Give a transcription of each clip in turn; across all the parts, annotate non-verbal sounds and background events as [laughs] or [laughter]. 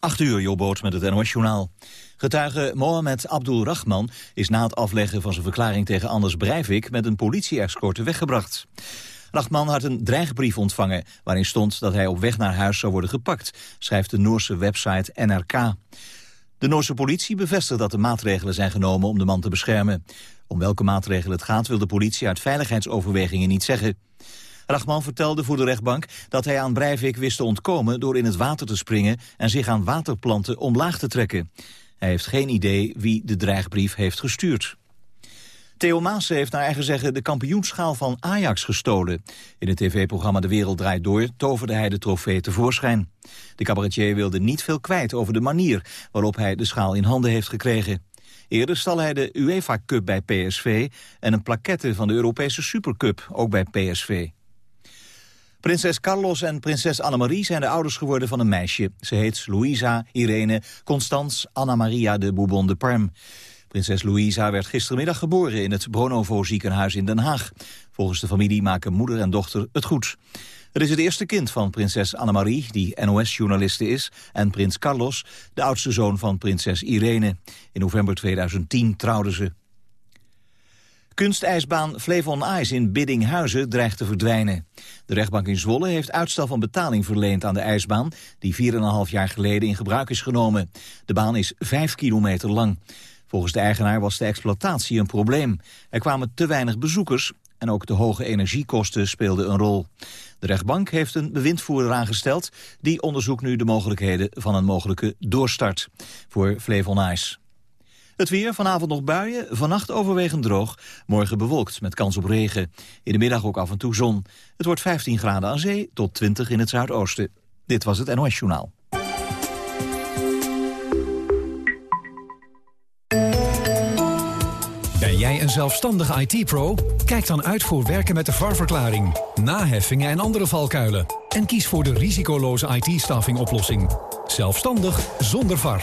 8 uur, Jobboot met het NOS-journaal. Getuige Mohamed Abdul Rahman is na het afleggen van zijn verklaring tegen Anders Breivik met een politie-escorte weggebracht. Rahman had een dreigbrief ontvangen waarin stond dat hij op weg naar huis zou worden gepakt, schrijft de Noorse website NRK. De Noorse politie bevestigt dat er maatregelen zijn genomen om de man te beschermen. Om welke maatregelen het gaat wil de politie uit veiligheidsoverwegingen niet zeggen. Rachman vertelde voor de rechtbank dat hij aan Breivik wist te ontkomen door in het water te springen en zich aan waterplanten omlaag te trekken. Hij heeft geen idee wie de dreigbrief heeft gestuurd. Theo Maas heeft naar eigen zeggen de kampioenschaal van Ajax gestolen. In het tv-programma De Wereld Draait Door toverde hij de trofee tevoorschijn. De cabaretier wilde niet veel kwijt over de manier waarop hij de schaal in handen heeft gekregen. Eerder stal hij de UEFA Cup bij PSV en een plaquette van de Europese Supercup, ook bij PSV. Prinses Carlos en prinses Annemarie zijn de ouders geworden van een meisje. Ze heet Louisa Irene Constance Anna Maria de Bourbon de Parme. Prinses Louisa werd gistermiddag geboren in het Bronovo ziekenhuis in Den Haag. Volgens de familie maken moeder en dochter het goed. Het is het eerste kind van prinses Annemarie, die NOS-journaliste is... en prins Carlos, de oudste zoon van prinses Irene. In november 2010 trouwden ze. Kunstijsbaan Flevon Ice in Biddinghuizen dreigt te verdwijnen. De rechtbank in Zwolle heeft uitstel van betaling verleend aan de ijsbaan... die 4,5 jaar geleden in gebruik is genomen. De baan is 5 kilometer lang. Volgens de eigenaar was de exploitatie een probleem. Er kwamen te weinig bezoekers en ook de hoge energiekosten speelden een rol. De rechtbank heeft een bewindvoerder aangesteld... die onderzoekt nu de mogelijkheden van een mogelijke doorstart voor Flevon Ice. Het weer, vanavond nog buien, vannacht overwegend droog. Morgen bewolkt met kans op regen. In de middag ook af en toe zon. Het wordt 15 graden aan zee tot 20 in het zuidoosten. Dit was het NOS Journaal. Ben jij een zelfstandige IT-pro? Kijk dan uit voor werken met de VAR-verklaring, naheffingen en andere valkuilen. En kies voor de risicoloze IT-staffing oplossing. Zelfstandig zonder VAR.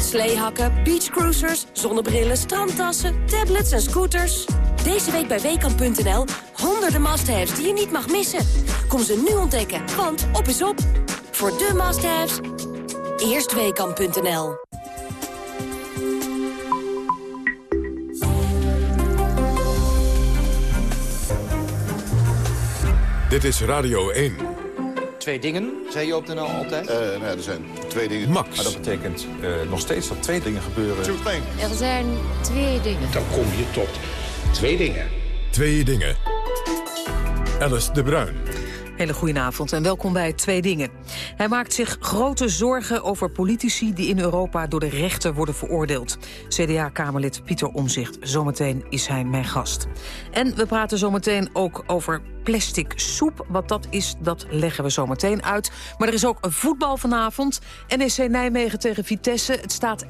Sleehakken, beachcruisers, zonnebrillen, strandtassen, tablets en scooters... Deze week bij Weekamp.nl honderden must-haves die je niet mag missen. Kom ze nu ontdekken, want op is op. Voor de must-haves, eerst Weekamp.nl. Dit is Radio 1. Twee dingen, zei je op de NL altijd? Uh, nou, er zijn twee dingen. Max. Maar dat betekent uh, nog steeds dat twee dingen gebeuren. Er zijn twee dingen. Dan kom je tot Twee dingen. Twee dingen. Alice de Bruin. Hele goedenavond en welkom bij Twee Dingen. Hij maakt zich grote zorgen over politici die in Europa door de rechter worden veroordeeld. CDA-kamerlid Pieter Omzicht. Zometeen is hij mijn gast. En we praten zometeen ook over plastic soep. Wat dat is, dat leggen we zometeen uit. Maar er is ook voetbal vanavond. NEC Nijmegen tegen Vitesse. Het staat 1-1.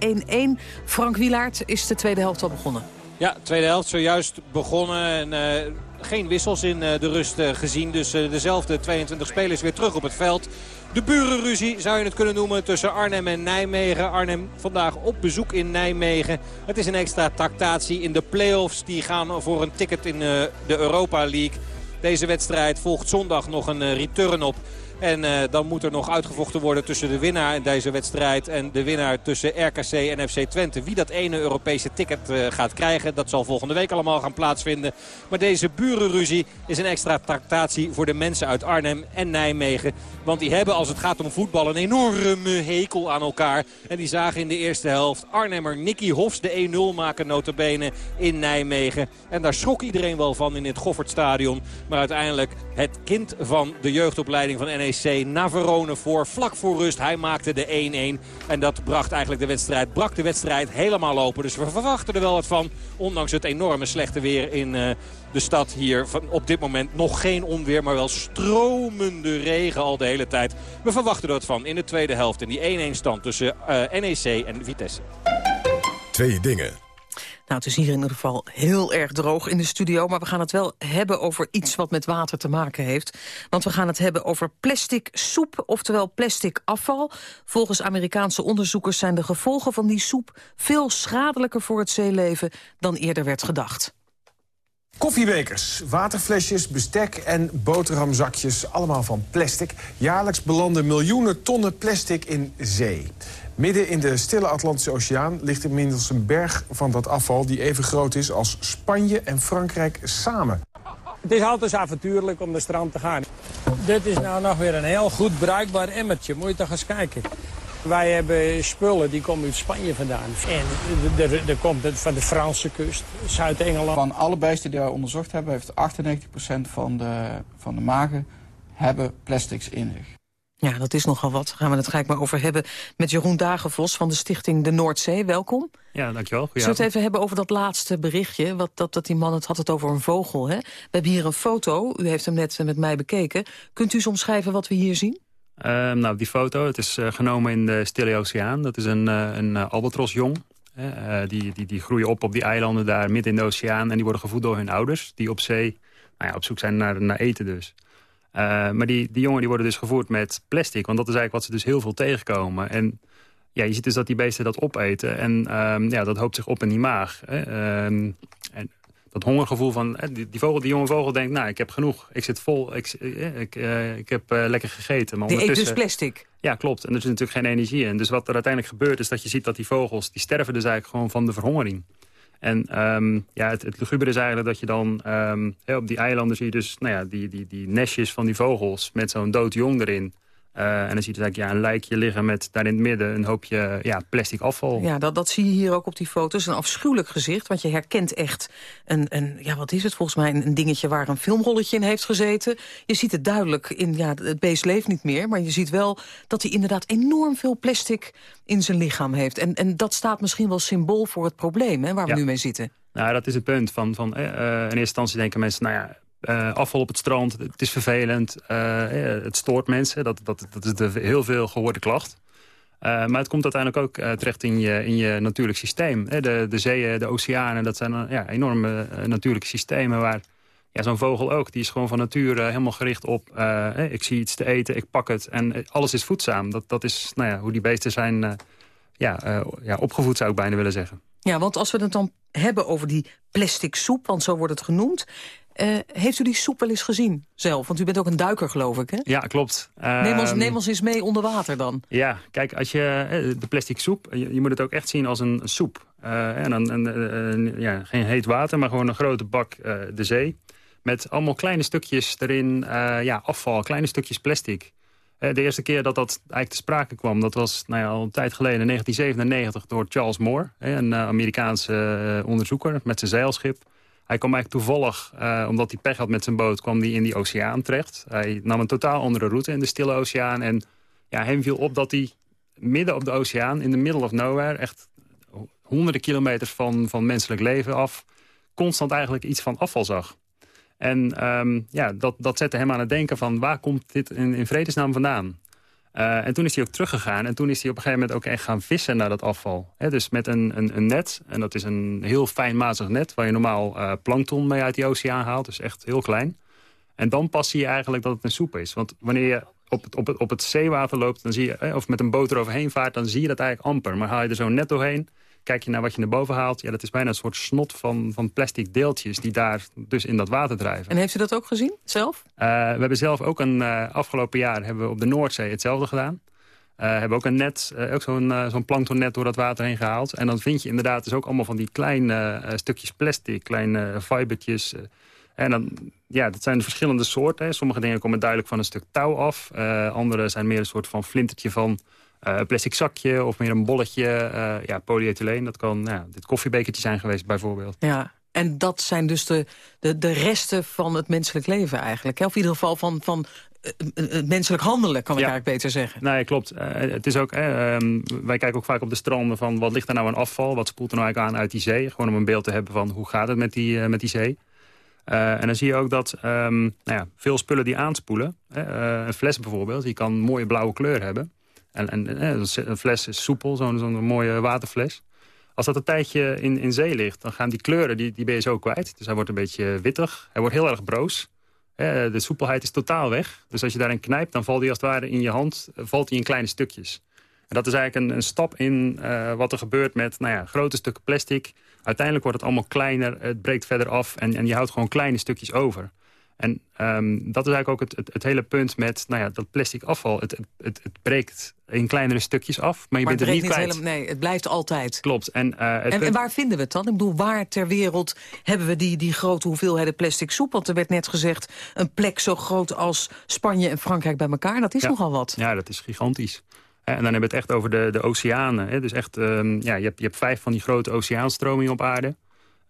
Frank Wielaert is de tweede helft al begonnen. Ja, tweede helft zojuist begonnen. En, uh, geen wissels in uh, de rust uh, gezien. Dus dezelfde 22 spelers weer terug op het veld. De burenruzie zou je het kunnen noemen tussen Arnhem en Nijmegen. Arnhem vandaag op bezoek in Nijmegen. Het is een extra tractatie in de play-offs. Die gaan voor een ticket in de Europa League. Deze wedstrijd volgt zondag nog een return op. En uh, dan moet er nog uitgevochten worden tussen de winnaar in deze wedstrijd... en de winnaar tussen RKC en FC Twente. Wie dat ene Europese ticket uh, gaat krijgen, dat zal volgende week allemaal gaan plaatsvinden. Maar deze burenruzie is een extra tractatie voor de mensen uit Arnhem en Nijmegen. Want die hebben als het gaat om voetbal een enorme hekel aan elkaar. En die zagen in de eerste helft Arnhemmer Nicky Hofs de 1-0 maken notabene in Nijmegen. En daar schrok iedereen wel van in het Goffertstadion. Maar uiteindelijk het kind van de jeugdopleiding van NEC NEC Navarone voor. Vlak voor rust, hij maakte de 1-1. En dat bracht eigenlijk de wedstrijd, brak de wedstrijd helemaal open. Dus we verwachten er wel wat van. Ondanks het enorme slechte weer in uh, de stad hier. Van op dit moment nog geen onweer, maar wel stromende regen al de hele tijd. We verwachten er wat van in de tweede helft. In die 1-1 stand tussen uh, NEC en Vitesse. Twee dingen. Nou, het is hier in ieder geval heel erg droog in de studio... maar we gaan het wel hebben over iets wat met water te maken heeft. Want we gaan het hebben over plastic soep, oftewel plastic afval. Volgens Amerikaanse onderzoekers zijn de gevolgen van die soep... veel schadelijker voor het zeeleven dan eerder werd gedacht. Koffiebekers, waterflesjes, bestek en boterhamzakjes, allemaal van plastic. Jaarlijks belanden miljoenen tonnen plastic in zee. Midden in de stille Atlantische Oceaan ligt inmiddels een berg van dat afval... die even groot is als Spanje en Frankrijk samen. Het is altijd avontuurlijk om de strand te gaan. Dit is nou nog weer een heel goed bruikbaar emmertje. Moet je toch eens kijken. Wij hebben spullen die komen uit Spanje vandaan. En er komt het van de Franse kust, Zuid-Engeland. Van alle beesten die wij onderzocht hebben... heeft 98% van de, van de magen hebben plastics in zich. Ja, dat is nogal wat. Gaan we het gelijk maar over hebben met Jeroen Dagenvos van de stichting De Noordzee. Welkom. Ja, dankjewel. Zullen we het even hebben over dat laatste berichtje? Wat, dat, dat die man het had het over een vogel. Hè? We hebben hier een foto. U heeft hem net met mij bekeken. Kunt u eens omschrijven wat we hier zien? Uh, nou, die foto, het is uh, genomen in de Stille Oceaan. Dat is een, uh, een albatrosjong. die, die, die groeien op op die eilanden daar midden in de oceaan. En die worden gevoed door hun ouders. Die op zee nou ja, op zoek zijn naar, naar eten dus. Uh, maar die, die jongen die worden dus gevoerd met plastic. Want dat is eigenlijk wat ze dus heel veel tegenkomen. En ja, je ziet dus dat die beesten dat opeten. En um, ja, dat hoopt zich op in die maag. Hè. Um, en dat hongergevoel van die, die, vogel, die jonge vogel denkt... nou, ik heb genoeg, ik zit vol, ik, uh, ik, uh, ik heb uh, lekker gegeten. Maar die eet dus plastic? Ja, klopt. En er is natuurlijk geen energie in. Dus wat er uiteindelijk gebeurt is dat je ziet dat die vogels... die sterven dus eigenlijk gewoon van de verhongering. En um, ja, het, het lugubere is eigenlijk dat je dan um, op die eilanden zie je dus nou ja, die, die, die nestjes van die vogels met zo'n dood jong erin. Uh, en dan zie je dus eigenlijk ja, een lijkje liggen met daar in het midden een hoopje ja, plastic afval. Ja, dat, dat zie je hier ook op die foto's. Een afschuwelijk gezicht, want je herkent echt een, een ja, wat is het volgens mij, een, een dingetje waar een filmrolletje in heeft gezeten. Je ziet het duidelijk, in, ja, het beest leeft niet meer, maar je ziet wel dat hij inderdaad enorm veel plastic in zijn lichaam heeft. En, en dat staat misschien wel symbool voor het probleem hè, waar we ja. nu mee zitten. Nou, dat is het punt. Van, van, uh, in eerste instantie denken mensen, nou ja, uh, afval op het strand, het is vervelend, uh, het stoort mensen. Dat, dat, dat is de heel veel gehoorde klacht. Uh, maar het komt uiteindelijk ook terecht in je, in je natuurlijk systeem. De, de zeeën, de oceanen, dat zijn ja, enorme natuurlijke systemen... waar ja, zo'n vogel ook, die is gewoon van nature helemaal gericht op... ik zie iets te eten, ik pak het en alles is voedzaam. Dat, dat is nou ja, hoe die beesten zijn ja, ja, opgevoed, zou ik bijna willen zeggen. Ja, want als we het dan hebben over die plastic soep, want zo wordt het genoemd... Uh, heeft u die soep wel eens gezien zelf? Want u bent ook een duiker, geloof ik, hè? Ja, klopt. Neem ons, neem ons eens mee onder water dan. Ja, kijk, als je de plastic soep... Je, je moet het ook echt zien als een soep. Uh, en dan een, ja, geen heet water, maar gewoon een grote bak uh, de zee. Met allemaal kleine stukjes erin, ja, afval, kleine stukjes plastic. de eerste keer dat dat eigenlijk te sprake kwam... dat was nou ja, al een tijd geleden, in 1997, door Charles Moore... een Amerikaanse onderzoeker met zijn zeilschip... Hij kwam eigenlijk toevallig, uh, omdat hij pech had met zijn boot... kwam hij in die oceaan terecht. Hij nam een totaal andere route in de Stille Oceaan. En ja, hem viel op dat hij midden op de oceaan, in the middle of nowhere... echt honderden kilometers van, van menselijk leven af... constant eigenlijk iets van afval zag. En um, ja, dat, dat zette hem aan het denken van... waar komt dit in, in vredesnaam vandaan? Uh, en toen is hij ook teruggegaan. En toen is hij op een gegeven moment ook echt gaan vissen naar dat afval. Dus met een, een, een, net. En dat is een heel fijnmazig net... waar je normaal uh, plankton mee uit die oceaan haalt. Dus echt heel klein. En dan pas zie je eigenlijk dat het een soep is. Want wanneer je op het, op het, op het zeewater loopt... Dan zie je, of met een boot eroverheen vaart... dan zie je dat eigenlijk amper. Maar haal je er zo'n net doorheen... Kijk je naar wat je naar boven haalt, ja, dat is bijna een soort snot van, van plastic deeltjes... die daar dus in dat water drijven. En heeft u dat ook gezien, zelf? Uh, we hebben zelf ook een uh, afgelopen jaar hebben we op de Noordzee hetzelfde gedaan. Uh, hebben ook een net, ook zo'n zo'n planktonnet door dat water heen gehaald. En dan vind je inderdaad dus ook allemaal van die kleine stukjes plastic, kleine fibertjes... En dan, ja, dat zijn de verschillende soorten. Hè. Sommige dingen komen duidelijk van een stuk touw af. andere zijn meer een soort van flintertje van uh, een plastic zakje of meer een bolletje. Uh, ja, polyethyleen, dat kan nou, dit koffiebekertje zijn geweest bijvoorbeeld. Ja, en dat zijn dus de, de, de resten van het menselijk leven eigenlijk. Hè? Of in ieder geval van, van uh, menselijk handelen, kan ik eigenlijk beter zeggen. Nee, klopt. het is ook, ehm, wij kijken ook vaak op de stranden van wat ligt er nou aan afval? Wat spoelt er nou eigenlijk aan uit die zee? Gewoon om een beeld te hebben van hoe gaat het met die, met die zee. en dan zie je ook dat um, nou ja, veel spullen die aanspoelen... een fles bijvoorbeeld, die kan een mooie blauwe kleur hebben. En, en een fles is soepel, zo'n mooie waterfles. Als dat een tijdje in, in zee ligt, dan gaan die kleuren, die, die ben je zo kwijt. Dus hij wordt een beetje wittig, hij wordt heel erg broos. De soepelheid is totaal weg. Dus als je daarin knijpt, dan valt hij als het ware in je hand eh, valt hij in kleine stukjes. En dat is eigenlijk een, een stap in wat er gebeurt met nou ja, grote stukken plastic. Uiteindelijk wordt het allemaal kleiner, het breekt verder af en, en je houdt gewoon kleine stukjes over. En um, dat is eigenlijk ook het, het, het, hele punt met nou ja, dat plastic afval. Het, het, het, breekt in kleinere stukjes af, maar je bent er niet kwijt. Helemaal, nee, het blijft altijd. Klopt. En, uh, en, en, waar vinden we het dan? Ik bedoel, waar ter wereld hebben we die, die grote hoeveelheden plastic soep? Want er werd net gezegd, een plek zo groot als Spanje en Frankrijk bij elkaar. Dat is nogal wat. Ja, dat is gigantisch. En dan hebben we het echt over de, de oceanen. Dus echt, um, ja, je, hebt, je hebt vijf van die grote oceaanstromingen op aarde.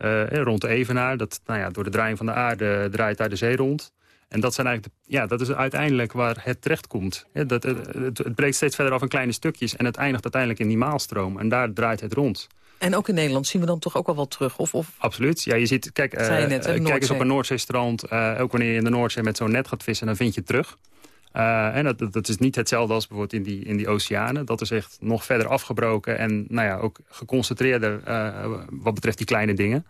Uh, rond de Evenaar. Dat, nou ja, door de draaiing van de aarde draait daar de zee rond. En dat, zijn eigenlijk de, ja, dat is uiteindelijk waar het terecht komt. Ja, dat, het, het, breekt steeds verder af in kleine stukjes... en het eindigt uiteindelijk in die maalstroom. En daar draait het rond. En ook in Nederland zien we dan toch ook al wat terug? Of, of... Absoluut. Ja, je ziet, kijk, net, kijk eens op een Noordzeestrand. Uh, ook wanneer je in de Noordzee met zo'n net gaat vissen... dan vind je het terug. Uh, en dat, dat is niet hetzelfde als bijvoorbeeld in die, in die oceanen. Dat is echt nog verder afgebroken en nou ja, ook geconcentreerder wat betreft die kleine dingen.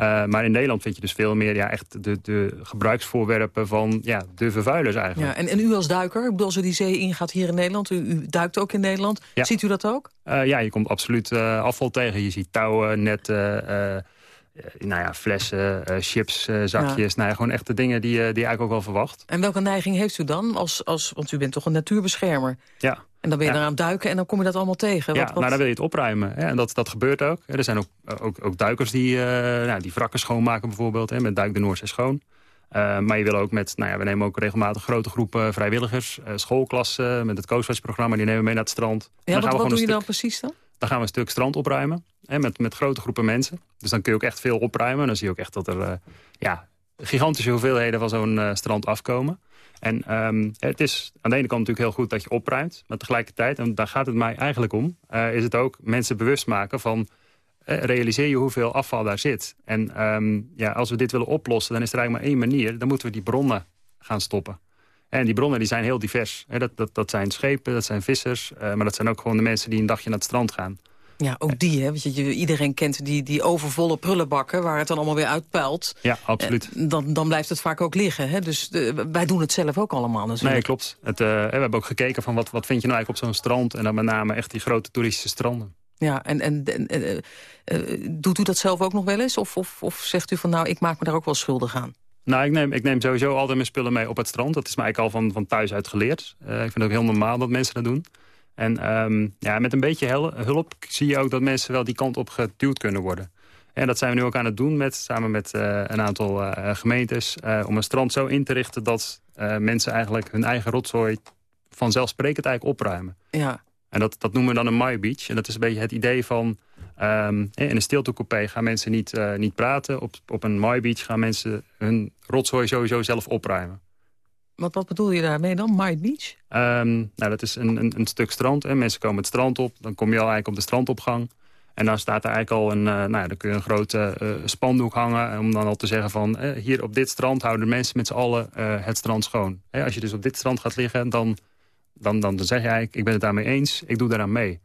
Uh, maar in Nederland vind je dus veel meer ja, echt de, de gebruiksvoorwerpen van ja, de vervuilers eigenlijk. Ja, en, en u als duiker, ik bedoel, als u die zee ingaat hier in Nederland, u, u duikt ook in Nederland, ja. ziet u dat ook? Ja, je komt absoluut afval tegen. Je ziet touwen, netten, nou ja, flessen, chips, zakjes. Ja. Nou ja, gewoon echte dingen die, die je eigenlijk ook wel verwacht. En welke neiging heeft u dan? Als, als, want u bent toch een natuurbeschermer. Ja. En dan ben je ja. eraan duiken en dan kom je dat allemaal tegen. Ja, wat, wat... nou dan wil je het opruimen. En dat, dat gebeurt ook. Er zijn ook, ook, ook duikers die, uh, nou, die wrakken schoonmaken bijvoorbeeld. Hè, met Duik de Noordzee schoon. Uh, maar je wil ook met, nou ja, we nemen ook regelmatig grote groepen vrijwilligers, uh, schoolklassen, met het Coastwatch-programma, die nemen we mee naar het strand. Ja, dan wat, gaan we wat doe je stuk, dan precies dan? Dan gaan we een stuk strand opruimen, hè, met, met grote groepen mensen. Dus dan kun je ook echt veel opruimen. En dan zie je ook echt dat er uh, ja, gigantische hoeveelheden van zo'n strand afkomen. En um, het is aan de ene kant natuurlijk heel goed dat je opruimt. Maar tegelijkertijd, en daar gaat het mij eigenlijk om... Uh, is het ook mensen bewust maken van... Realiseer je hoeveel afval daar zit. En um, ja, als we dit willen oplossen, dan is er eigenlijk maar één manier. Dan moeten we die bronnen gaan stoppen. En die bronnen die zijn heel divers. Dat, dat, dat zijn schepen, dat zijn vissers. Uh, maar dat zijn ook gewoon de mensen die een dagje naar het strand gaan. Ja, ook die, hè? Want je, iedereen kent die, die overvolle prullenbakken... waar het dan allemaal weer uitpuilt. Ja, absoluut. En dan, dan blijft het vaak ook liggen. Hè? Dus de, wij doen het zelf ook allemaal natuurlijk. Nee, klopt. Het, uh, we hebben ook gekeken van wat, wat vind je nou eigenlijk op zo'n strand... en dan met name echt die grote toeristische stranden. Ja, en, en, en uh, uh, doet u dat zelf ook nog wel eens? Of, of, of zegt u van nou, ik maak me daar ook wel schuldig aan? Nou, ik neem, ik neem sowieso altijd mijn spullen mee op het strand. Dat is mij eigenlijk al van, van thuis uit geleerd. ik vind het ook heel normaal dat mensen dat doen. En um, ja, met een beetje hulp zie je ook dat mensen wel die kant op geduwd kunnen worden. En dat zijn we nu ook aan het doen met, samen met uh, een aantal uh, gemeentes... Om een strand zo in te richten dat mensen eigenlijk hun eigen rotzooi... vanzelfsprekend eigenlijk opruimen. Ja. En dat, dat noemen we dan een My Beach. En dat is een beetje het idee van... Um, in een stiltecoupé gaan mensen niet, niet praten. Op, op een My Beach gaan mensen hun rotzooi sowieso zelf opruimen. Wat, wat bedoel je daarmee dan? My Beach? Um, nou, dat is een, een, een, stuk strand. Hè. Mensen komen het strand op. Dan kom je al eigenlijk op de strandopgang. En dan staat er eigenlijk al een, uh, nou ja, dan kun je een grote uh, spandoek hangen... om dan al te zeggen van, hier op dit strand houden mensen met z'n allen het strand schoon. Hè, als je dus op dit strand gaat liggen, dan, dan, dan, dan zeg je eigenlijk... ik ben het daarmee eens, ik doe daaraan mee.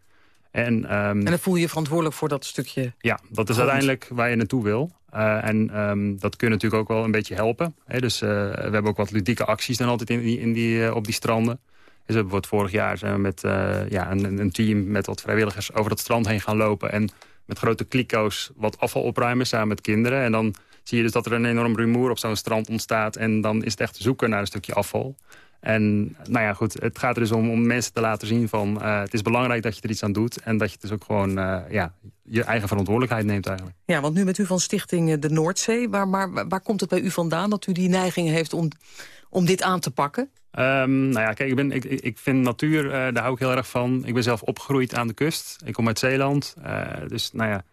En, um, en dan voel je je verantwoordelijk voor dat stukje Ja, dat is uiteindelijk waar je naartoe wil. Uh, en um, dat kun je natuurlijk ook wel een beetje helpen. Hè? Dus uh, we hebben ook wat ludieke acties dan altijd in die, in die, uh, op die stranden. Dus we hebben wat vorig jaar zijn we met ja, een, een, team met wat vrijwilligers over dat strand heen gaan lopen. En met grote kliko's wat afval opruimen samen met kinderen. En dan zie je dus dat er een enorm rumoer op zo'n strand ontstaat. En dan is het echt zoeken naar een stukje afval. En nou ja, goed, het gaat er dus om, om mensen te laten zien van... Uh, het is belangrijk dat je er iets aan doet... en dat je dus ook gewoon uh, ja, je eigen verantwoordelijkheid neemt eigenlijk. Ja, want nu bent u van Stichting de Noordzee. Waar, maar waar komt het bij u vandaan dat u die neiging heeft om, om dit aan te pakken? Um, nou ja, kijk, ik, ben, ik, ik vind natuur, uh, daar hou ik heel erg van. Ik ben zelf opgegroeid aan de kust. Ik kom uit Zeeland. dus nou ja,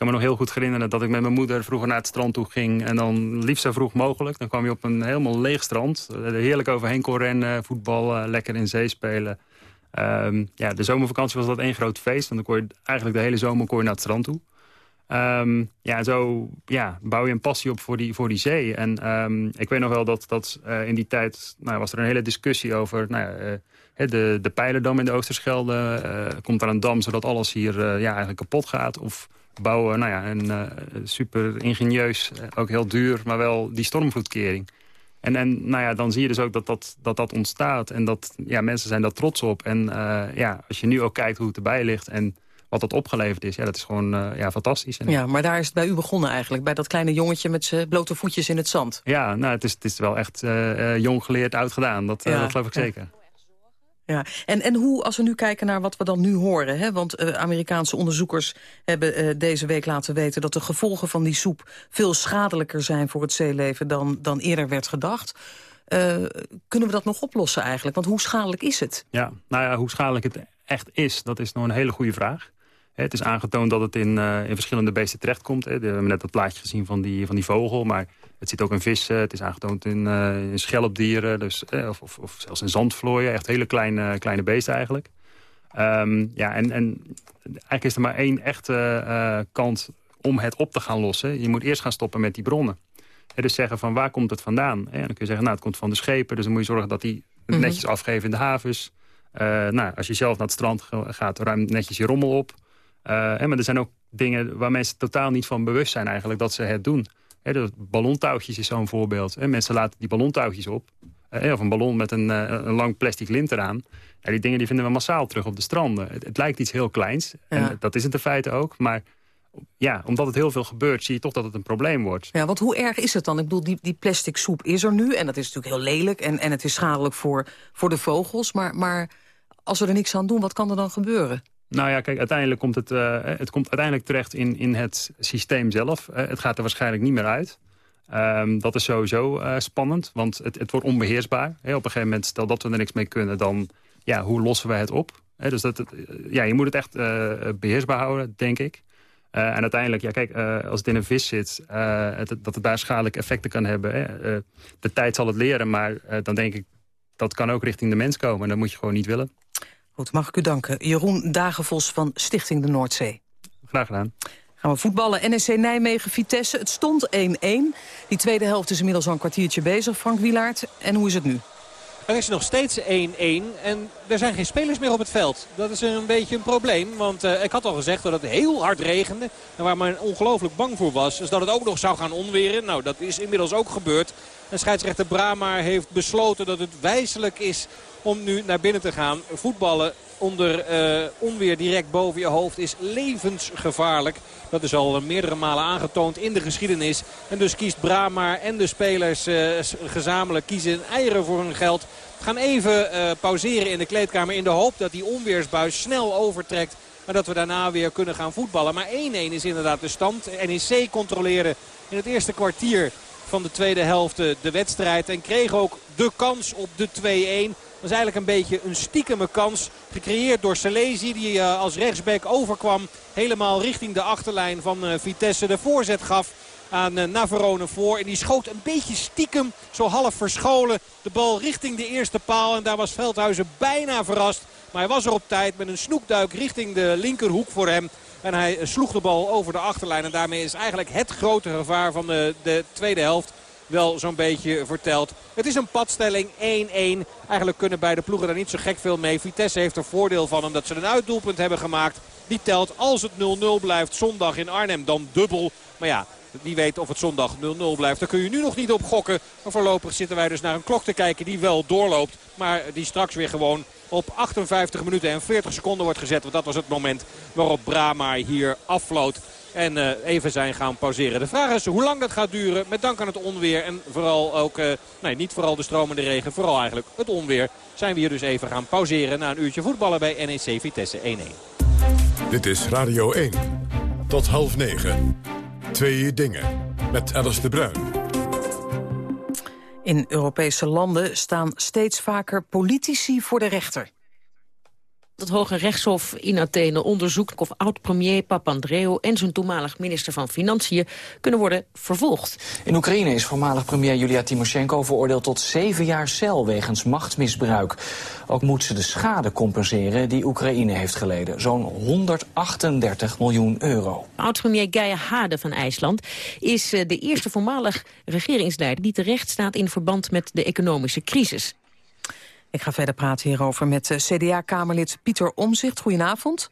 kan me nog heel goed herinneren dat ik met mijn moeder vroeger naar het strand toe ging. En dan liefst zo vroeg mogelijk. Dan kwam je op een helemaal leeg strand. Er heerlijk overheen kon rennen, voetballen, lekker in zee spelen. Ehm, ja, de zomervakantie was dat één groot feest. Want dan kon je eigenlijk de hele zomer kon naar het strand toe. Um, ja, zo ja, bouw je een passie op voor die, voor die zee. En um, ik weet nog wel dat, dat uh, in die tijd nou, was er een hele discussie over... Nou uh, de, de Pijlerdam in de Oosterschelde. Komt er een dam zodat alles hier ja, eigenlijk kapot gaat? Of bouwen nou ja, een super ingenieus, ook heel duur... maar wel die stormvloedkering. En, en nou ja, dan zie je dus ook dat dat, dat, dat ontstaat. En dat ja, mensen zijn daar trots op. En ja, als je nu ook kijkt hoe het erbij ligt... en wat dat opgeleverd is, ja, dat is gewoon uh, ja, fantastisch. En ja, maar daar is het bij u begonnen eigenlijk. Bij dat kleine jongetje met zijn blote voetjes in het zand. Ja, nou, het is, het is wel echt jong geleerd, oud gedaan. Dat, ja, dat geloof ik zeker. Ja, en, en hoe, als we nu kijken naar wat we dan nu horen... Hè, want uh, Amerikaanse onderzoekers hebben uh, deze week laten weten... dat de gevolgen van die soep veel schadelijker zijn voor het zeeleven... dan, dan eerder werd gedacht. Uh, kunnen we dat nog oplossen eigenlijk? Want hoe schadelijk is het? Ja, nou ja, hoe schadelijk het echt is, dat is nog een hele goede vraag. Het is aangetoond dat het in, in verschillende beesten terechtkomt. We hebben net dat plaatje gezien van die, van die vogel, maar het zit ook in vissen. Het is aangetoond in, uh, in schelpdieren, dus, eh, of, of, of, zelfs in zandvlooien. Echt hele kleine, kleine beesten eigenlijk. Um, ja, en, en eigenlijk is er maar één echte uh, kant om het op te gaan lossen. Je moet eerst gaan stoppen met die bronnen. He, dus zeggen van waar komt het vandaan? En dan kun je zeggen, nou het komt van de schepen. Dus dan moet je zorgen dat die het netjes afgeven in de havens. Uh, nou, als je zelf naar het strand gaat, ruim netjes je rommel op. Uh, maar er zijn ook dingen waar mensen totaal niet van bewust zijn eigenlijk dat ze het doen. He, de ballontouwtjes is zo'n voorbeeld. He, mensen laten die ballontouwtjes op. Of een ballon met een, uh, een lang plastic lint eraan. Ja, die dingen die vinden we massaal terug op de stranden. Het, het lijkt iets heel kleins. Ja. En dat is het in feite ook. Maar ja, omdat het heel veel gebeurt, zie je toch dat het een probleem wordt. Ja, want hoe erg is het dan? Ik bedoel, die, die plastic soep is er nu. En dat is natuurlijk heel lelijk. En, en het is schadelijk voor, voor de vogels. Maar, maar als we er niks aan doen, wat kan er dan gebeuren? Nou ja, kijk, uiteindelijk komt het, uh, het komt uiteindelijk terecht in, in het systeem zelf. Uh, het gaat er waarschijnlijk niet meer uit. Um, dat is sowieso uh, spannend, want het, het wordt onbeheersbaar. He, op een gegeven moment, stel dat we er niks mee kunnen, dan ja, hoe lossen we het op? Dus dat, ja, je moet het echt beheersbaar houden, denk ik. En uiteindelijk, ja, kijk, als het in een vis zit, het, dat het daar schadelijke effecten kan hebben. De tijd zal het leren, maar dan denk ik, dat kan ook richting de mens komen. En dat moet je gewoon niet willen. Goed, mag ik u danken. Jeroen Dagenvos van Stichting de Noordzee. Graag gedaan. Gaan we voetballen. NSC Nijmegen-Vitesse. Het stond 1-1. Die tweede helft is inmiddels al een kwartiertje bezig, Frank Wilaert. En hoe is het nu? Er is nog steeds 1-1 en er zijn geen spelers meer op het veld. Dat is een beetje een probleem, want uh, ik had al gezegd dat het heel hard regende. En waar men ongelooflijk bang voor was, is dat het ook nog zou gaan onweren. Nou, dat is inmiddels ook gebeurd. En scheidsrechter Brama heeft besloten dat het wijselijk is om nu naar binnen te gaan. Voetballen onder uh, onweer direct boven je hoofd is levensgevaarlijk. Dat is al meerdere malen aangetoond in de geschiedenis. En dus kiest Brama en de spelers uh, gezamenlijk kiezen eieren voor hun geld. Gaan even uh, pauzeren in de kleedkamer in de hoop dat die onweersbuis snel overtrekt. En dat we daarna weer kunnen gaan voetballen. Maar 1-1 is inderdaad de stand. NEC controleren in het eerste kwartier van de tweede helft de wedstrijd. En kreeg ook de kans op de 2-1. Is eigenlijk een beetje een stiekeme kans. Gecreëerd door Selezi die uh, als rechtsback overkwam. Helemaal richting de achterlijn van uh, Vitesse. De voorzet gaf aan uh, Navarone voor. En die schoot een beetje stiekem, zo half verscholen, de bal richting de eerste paal. En daar was Veldhuizen bijna verrast. Maar hij was er op tijd met een snoekduik richting de linkerhoek voor hem. En hij sloeg de bal over de achterlijn. En daarmee is eigenlijk het grote gevaar van de tweede helft wel zo'n beetje verteld. Het is een padstelling 1-1. Eigenlijk kunnen beide ploegen daar niet zo gek veel mee. Vitesse heeft er voordeel van omdat ze een uitdoelpunt hebben gemaakt. Die telt als het 0-0 blijft zondag in Arnhem dan dubbel. Maar ja, wie weet of het zondag 0-0 blijft. Daar kun je nu nog niet op gokken. Maar voorlopig zitten wij dus naar een klok te kijken die wel doorloopt. Maar die straks weer gewoon op 58 minuten en 40 seconden wordt gezet. Want dat was het moment waarop Brama hier affloot. En uh, even zijn gaan pauzeren. De vraag is hoe lang dat gaat duren. Met dank aan het onweer. En vooral ook, uh, nee niet vooral de stromende regen. Vooral eigenlijk het onweer. Zijn we hier dus even gaan pauzeren. Na een uurtje voetballen bij NEC Vitesse 1-1. Dit is Radio 1. Tot half negen. Twee dingen. Met Alice de Bruin. In Europese landen staan steeds vaker politici voor de rechter. Het Hoge Rechtshof in Athene onderzoekt of oud-premier Papandreou en zijn toenmalig minister van Financiën kunnen worden vervolgd. In Oekraïne is voormalig premier Julia Timoshenko veroordeeld tot zeven jaar cel wegens machtsmisbruik. Ook moet ze de schade compenseren die Oekraïne heeft geleden. Zo'n 138 miljoen euro. Oud-premier Geir Hade van IJsland is eh, de eerste voormalig regeringsleider die terecht staat in verband met de economische crisis. Ik ga verder praten hierover met eh, CDA-kamerlid Pieter Omzicht. Goedenavond.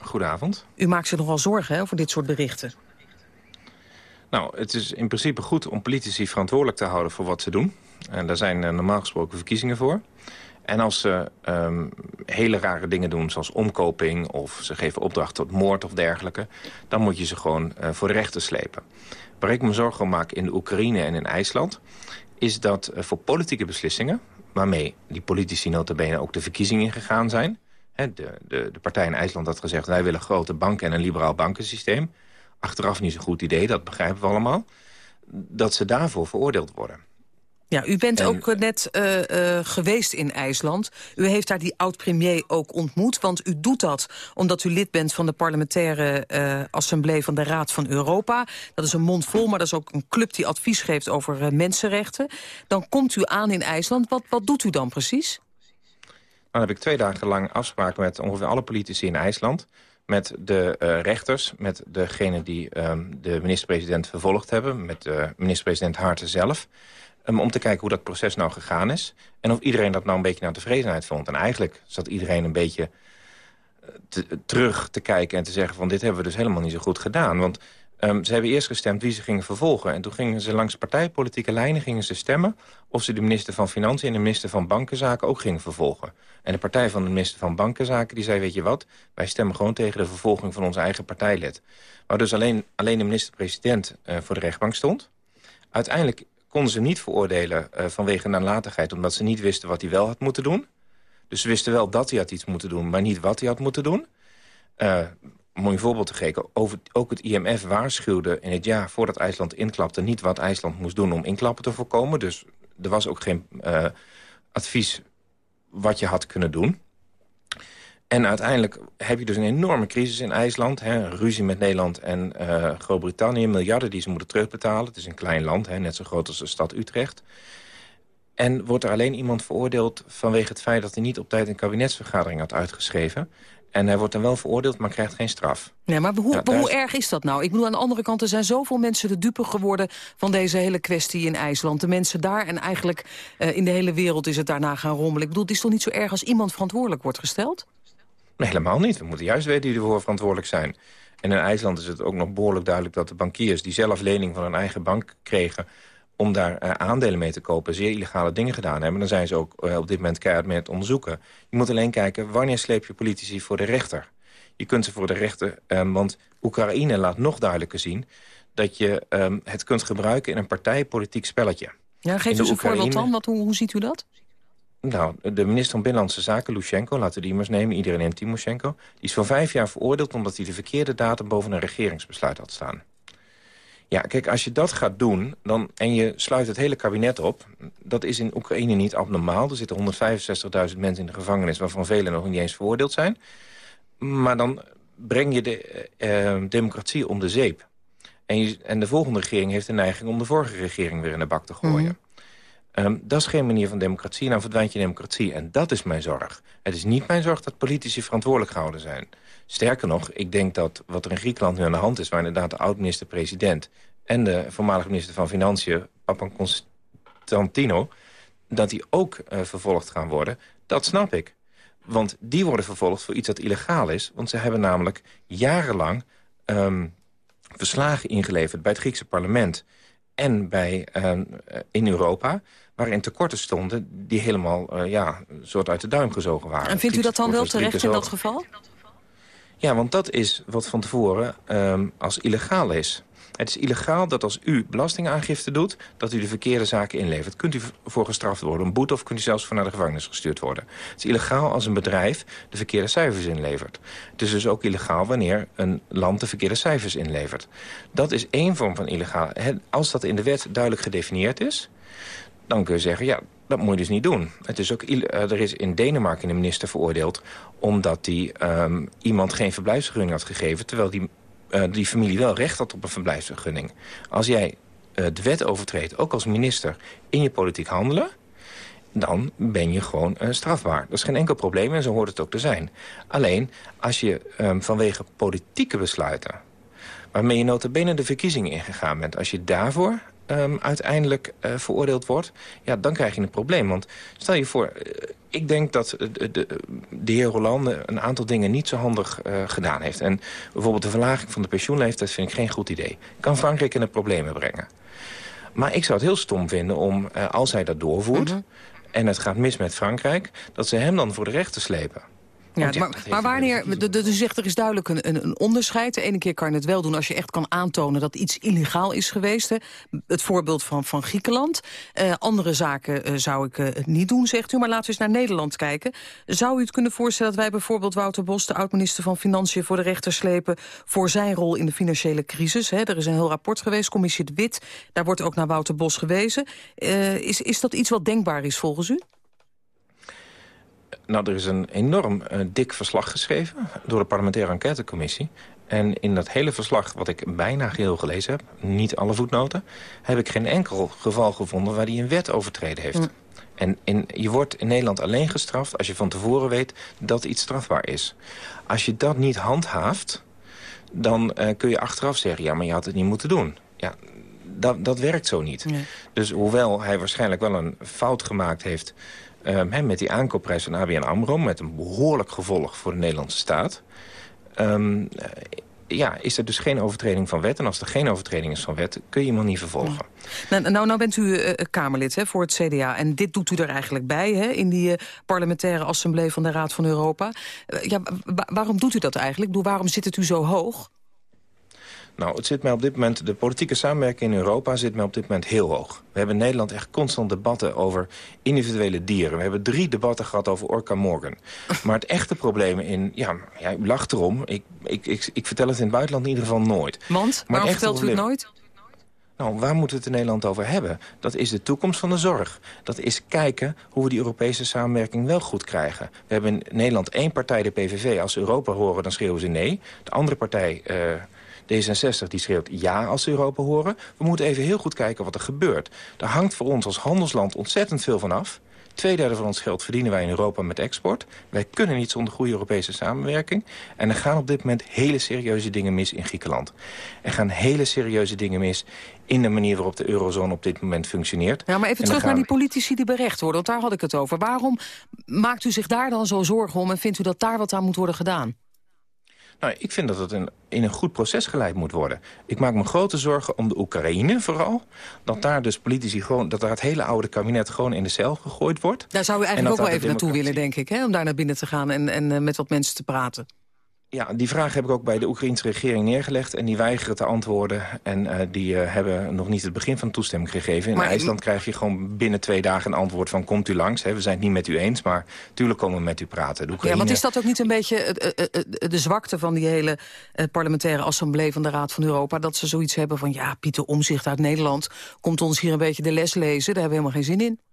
Goedenavond. U maakt zich nogal zorgen hè, over dit soort berichten. Nou, het is in principe goed om politici verantwoordelijk te houden voor wat ze doen. En daar zijn eh, normaal gesproken verkiezingen voor. En als ze um, hele rare dingen doen, zoals omkoping... of ze geven opdracht tot moord of dergelijke... dan moet je ze gewoon uh, voor de rechter slepen. Waar ik me zorgen om maak in de Oekraïne en in IJsland... is dat uh, voor politieke beslissingen waarmee die politici notabene ook de verkiezingen gegaan zijn. de, de, de partij in IJsland had gezegd... wij willen grote banken en een liberaal bankensysteem. Achteraf niet zo'n goed idee, dat begrijpen we allemaal. Dat ze daarvoor veroordeeld worden. Ja, u bent ook eh, net uh, uh, geweest in IJsland. U heeft daar die oud-premier ook ontmoet. Want u doet dat omdat u lid bent van de parlementaire uh, assemblee van de Raad van Europa. Dat is een mond vol, maar dat is ook een club die advies geeft over mensenrechten. Dan komt u aan in IJsland. Wat, wat doet u dan precies? Dan heb ik twee dagen lang afspraken met ongeveer alle politici in IJsland met de uh, rechters, met degene die um, de minister-president vervolgd hebben... met de minister-president Harten zelf... Um, om te kijken hoe dat proces nou gegaan is. En of iedereen dat nou een beetje naar tevredenheid vond. En eigenlijk zat iedereen een beetje te, terug te kijken en te zeggen... van dit hebben we dus helemaal niet zo goed gedaan. Want um, ze hebben eerst gestemd wie ze gingen vervolgen. En toen gingen ze langs partijpolitieke lijnen gingen ze stemmen... of ze de minister van Financiën en de minister van Bankenzaken ook gingen vervolgen. En de partij van de minister van Bankenzaken die zei... weet je wat, wij stemmen gewoon tegen de vervolging van onze eigen partijlid. Waar dus alleen, alleen de minister-president uh, voor de rechtbank stond. Uiteindelijk konden ze niet veroordelen uh, vanwege nalatigheid... omdat ze niet wisten wat hij wel had moeten doen. Dus ze wisten wel dat hij had iets moeten doen, maar niet wat hij had moeten doen. Uh, om een voorbeeld te geven, over, ook het IMF waarschuwde in het jaar voordat IJsland inklapte... niet wat IJsland moest doen om inklappen te voorkomen. Dus er was ook geen uh, advies wat je had kunnen doen. En uiteindelijk heb je dus een enorme crisis in IJsland. Hè, ruzie met Nederland en uh, Groot-Brittannië. Miljarden die ze moeten terugbetalen. Het is een klein land, hè, net zo groot als de stad Utrecht. En wordt er alleen iemand veroordeeld vanwege het feit... dat hij niet op tijd een kabinetsvergadering had uitgeschreven. En hij wordt dan wel veroordeeld, maar krijgt geen straf. Nee, maar hoe, ja, hoe erg is dat nou? Ik bedoel, aan de andere kant, er zijn zoveel mensen de dupe geworden... van deze hele kwestie in IJsland. De mensen daar en eigenlijk uh, in de hele wereld is het daarna gaan rommelen. Ik bedoel, het is toch niet zo erg als iemand verantwoordelijk wordt gesteld? Nee, helemaal niet. We moeten juist weten wie ervoor verantwoordelijk zijn. En in IJsland is het ook nog behoorlijk duidelijk dat de bankiers... die zelf lening van hun eigen bank kregen om daar uh, aandelen mee te kopen... zeer illegale dingen gedaan hebben. Dan zijn ze ook uh, op dit moment keihard mee het onderzoeken. Je moet alleen kijken, wanneer sleep je politici voor de rechter? Je kunt ze voor de rechter, um, want Oekraïne laat nog duidelijker zien... dat je um, het kunt gebruiken in een partijpolitiek spelletje. Ja, geef eens een voorbeeld dan. Wat, hoe, hoe ziet u dat? Nou, de minister van Binnenlandse Zaken, Lushenko, laten we die eens nemen. Iedereen neemt Timoshenko. Die is voor vijf jaar veroordeeld omdat hij de verkeerde datum boven een regeringsbesluit had staan. Ja, kijk, als je dat gaat doen dan, en je sluit het hele kabinet op... dat is in Oekraïne niet abnormaal. Er zitten 165.000 mensen in de gevangenis... waarvan velen nog niet eens veroordeeld zijn. Maar dan breng je de uh, democratie om de zeep. En, en, de volgende regering heeft de neiging om de vorige regering weer in de bak te gooien. Mm. Um, dat is geen manier van democratie. En dan verdwijnt je democratie. En dat is mijn zorg. Het is niet mijn zorg dat politici verantwoordelijk gehouden zijn. Sterker nog, ik denk dat wat er in Griekenland nu aan de hand is... waar inderdaad de oud-minister-president en de voormalige minister van Financiën... Papa Constantino, dat die ook uh, vervolgd gaan worden. Dat snap ik. Want die worden vervolgd voor iets dat illegaal is. Want ze hebben namelijk jarenlang um, verslagen ingeleverd bij het Griekse parlement en bij, uh, in Europa waarin tekorten stonden... die helemaal uh, ja, soort uit de duim gezogen waren. En vindt u dat dan wel terecht in dat geval? Ja, want dat is wat van tevoren um, als illegaal is. Het is illegaal dat als u belastingaangifte doet... dat u de verkeerde zaken inlevert. Kunt u voor gestraft worden, een boete... of kunt u zelfs voor naar de gevangenis gestuurd worden. Het is illegaal als een bedrijf de verkeerde cijfers inlevert. Het is dus ook illegaal wanneer een land de verkeerde cijfers inlevert. Dat is één vorm van illegaal. Als dat in de wet duidelijk gedefinieerd is dan kun je zeggen, ja, Dat moet je dus niet doen. Het is ook, er is in Denemarken een minister veroordeeld... omdat hij um, iemand geen verblijfsvergunning had gegeven... terwijl die, uh, die familie wel recht had op een verblijfsvergunning. Als jij uh, de wet overtreedt, ook als minister, in je politiek handelen dan ben je gewoon strafbaar. Dat is geen enkel probleem en zo hoort het ook te zijn. Alleen, als je um, vanwege politieke besluiten... waarmee je nota bene de verkiezingen ingegaan bent... als je daarvoor um, uiteindelijk uh, veroordeeld wordt... ja, dan krijg je een probleem. Want stel je voor, uh, ik denk dat de, de, de, heer Hollande... een aantal dingen niet zo handig uh, gedaan heeft. En bijvoorbeeld de verlaging van de pensioenleeftijd... vind ik geen goed idee. Kan Frankrijk in de problemen brengen. Maar ik zou het heel stom vinden om, als hij dat doorvoert... -hmm en het gaat mis met Frankrijk... dat ze hem dan voor de rechter slepen. Ja, maar, maar wanneer, de, de, de zegt er is duidelijk een, een, een, onderscheid. De ene keer kan je het wel doen als je echt kan aantonen dat iets illegaal is geweest. Hè. Het voorbeeld van, van Griekenland. Uh, andere zaken uh, zou ik uh, het niet doen, zegt u. Maar laten we eens naar Nederland kijken. Zou u het kunnen voorstellen dat wij bijvoorbeeld Wouter Bos... de oud-minister van Financiën voor de rechter slepen... voor zijn rol in de financiële crisis? Hè. Er is een heel rapport geweest, commissie De Wit. Daar wordt ook naar Wouter Bos gewezen. is, is dat iets wat denkbaar is volgens u? Nou, er is een enorm uh, dik verslag geschreven door de parlementaire enquêtecommissie. En in dat hele verslag, wat ik bijna geheel gelezen heb, niet alle voetnoten... heb ik geen enkel geval gevonden waar hij een wet overtreden heeft. Mm. En in, je wordt in Nederland alleen gestraft als je van tevoren weet dat iets strafbaar is. Als je dat niet handhaaft, dan uh, kun je achteraf zeggen... ja, maar je had het niet moeten doen. Ja, dat, dat werkt zo niet. Nee. Dus hoewel hij waarschijnlijk wel een fout gemaakt heeft um, met die aankoopprijs van ABN AMRO... met een behoorlijk gevolg voor de Nederlandse staat... Um, ja, is er dus geen overtreding van wet. En als er geen overtreding is van wet, kun je iemand niet vervolgen. Nou, nou, nou bent u uh, Kamerlid hè, voor het CDA. En dit doet u er eigenlijk bij, hè, in die parlementaire assemblee van de Raad van Europa. Ja, waarom doet u dat eigenlijk? Waarom zit het u zo hoog? Nou, het zit mij op dit moment, de politieke samenwerking in Europa zit mij op dit moment heel hoog. We hebben in Nederland echt constant debatten over individuele dieren. We hebben drie debatten gehad over Orca Morgan. [laughs] Maar het echte probleem in, ja, ja u lacht erom. Ik, ik, ik, ik vertel het in het buitenland in ieder geval nooit. Want? Maar waarom vertelt u het nooit? Nou, waar moeten we het in Nederland over hebben? Dat is de toekomst van de zorg. Dat is kijken hoe we die Europese samenwerking wel goed krijgen. We hebben in Nederland één partij, de PVV. Als ze Europa horen, dan schreeuwen ze nee. De andere partij... Uh, D66 die schreeuwt ja als ze Europa horen. We moeten even heel goed kijken wat er gebeurt. Daar hangt voor ons als handelsland ontzettend veel van af. Tweederde van ons geld verdienen wij in Europa met export. Wij kunnen niet zonder goede Europese samenwerking. En er gaan op dit moment hele serieuze dingen mis in Griekenland. Er gaan hele serieuze dingen mis in de manier waarop de eurozone op dit moment functioneert. Ja, maar even terug naar die politici die berecht worden, want daar had ik het over. Waarom maakt u zich daar dan zo zorgen om en vindt u dat daar wat aan moet worden gedaan? Nou, ik vind dat het een, in een goed proces geleid moet worden. Ik maak me grote zorgen om de Oekraïne vooral. Dat daar dus politici gewoon, dat daar het hele oude kabinet gewoon in de cel gegooid wordt. Daar zou u eigenlijk ook wel even naartoe willen, denk ik, hè? om daar naar binnen te gaan en, en uh, met wat mensen te praten. Ja, die vraag heb ik ook bij de Oekraïnse regering neergelegd. En die weigeren te antwoorden. En uh, die uh, hebben nog niet het begin van toestemming gegeven. In maar, IJsland krijg je gewoon binnen twee dagen een antwoord van... komt u langs, hè? we zijn het niet met u eens, maar tuurlijk komen we met u praten. De Oekraïne... Ja, want is dat ook niet een beetje uh, de zwakte van die hele parlementaire assemblee van de Raad van Europa... dat ze zoiets hebben van, ja, Pieter Omzicht uit Nederland... komt ons hier een beetje de les lezen, daar hebben we helemaal geen zin in.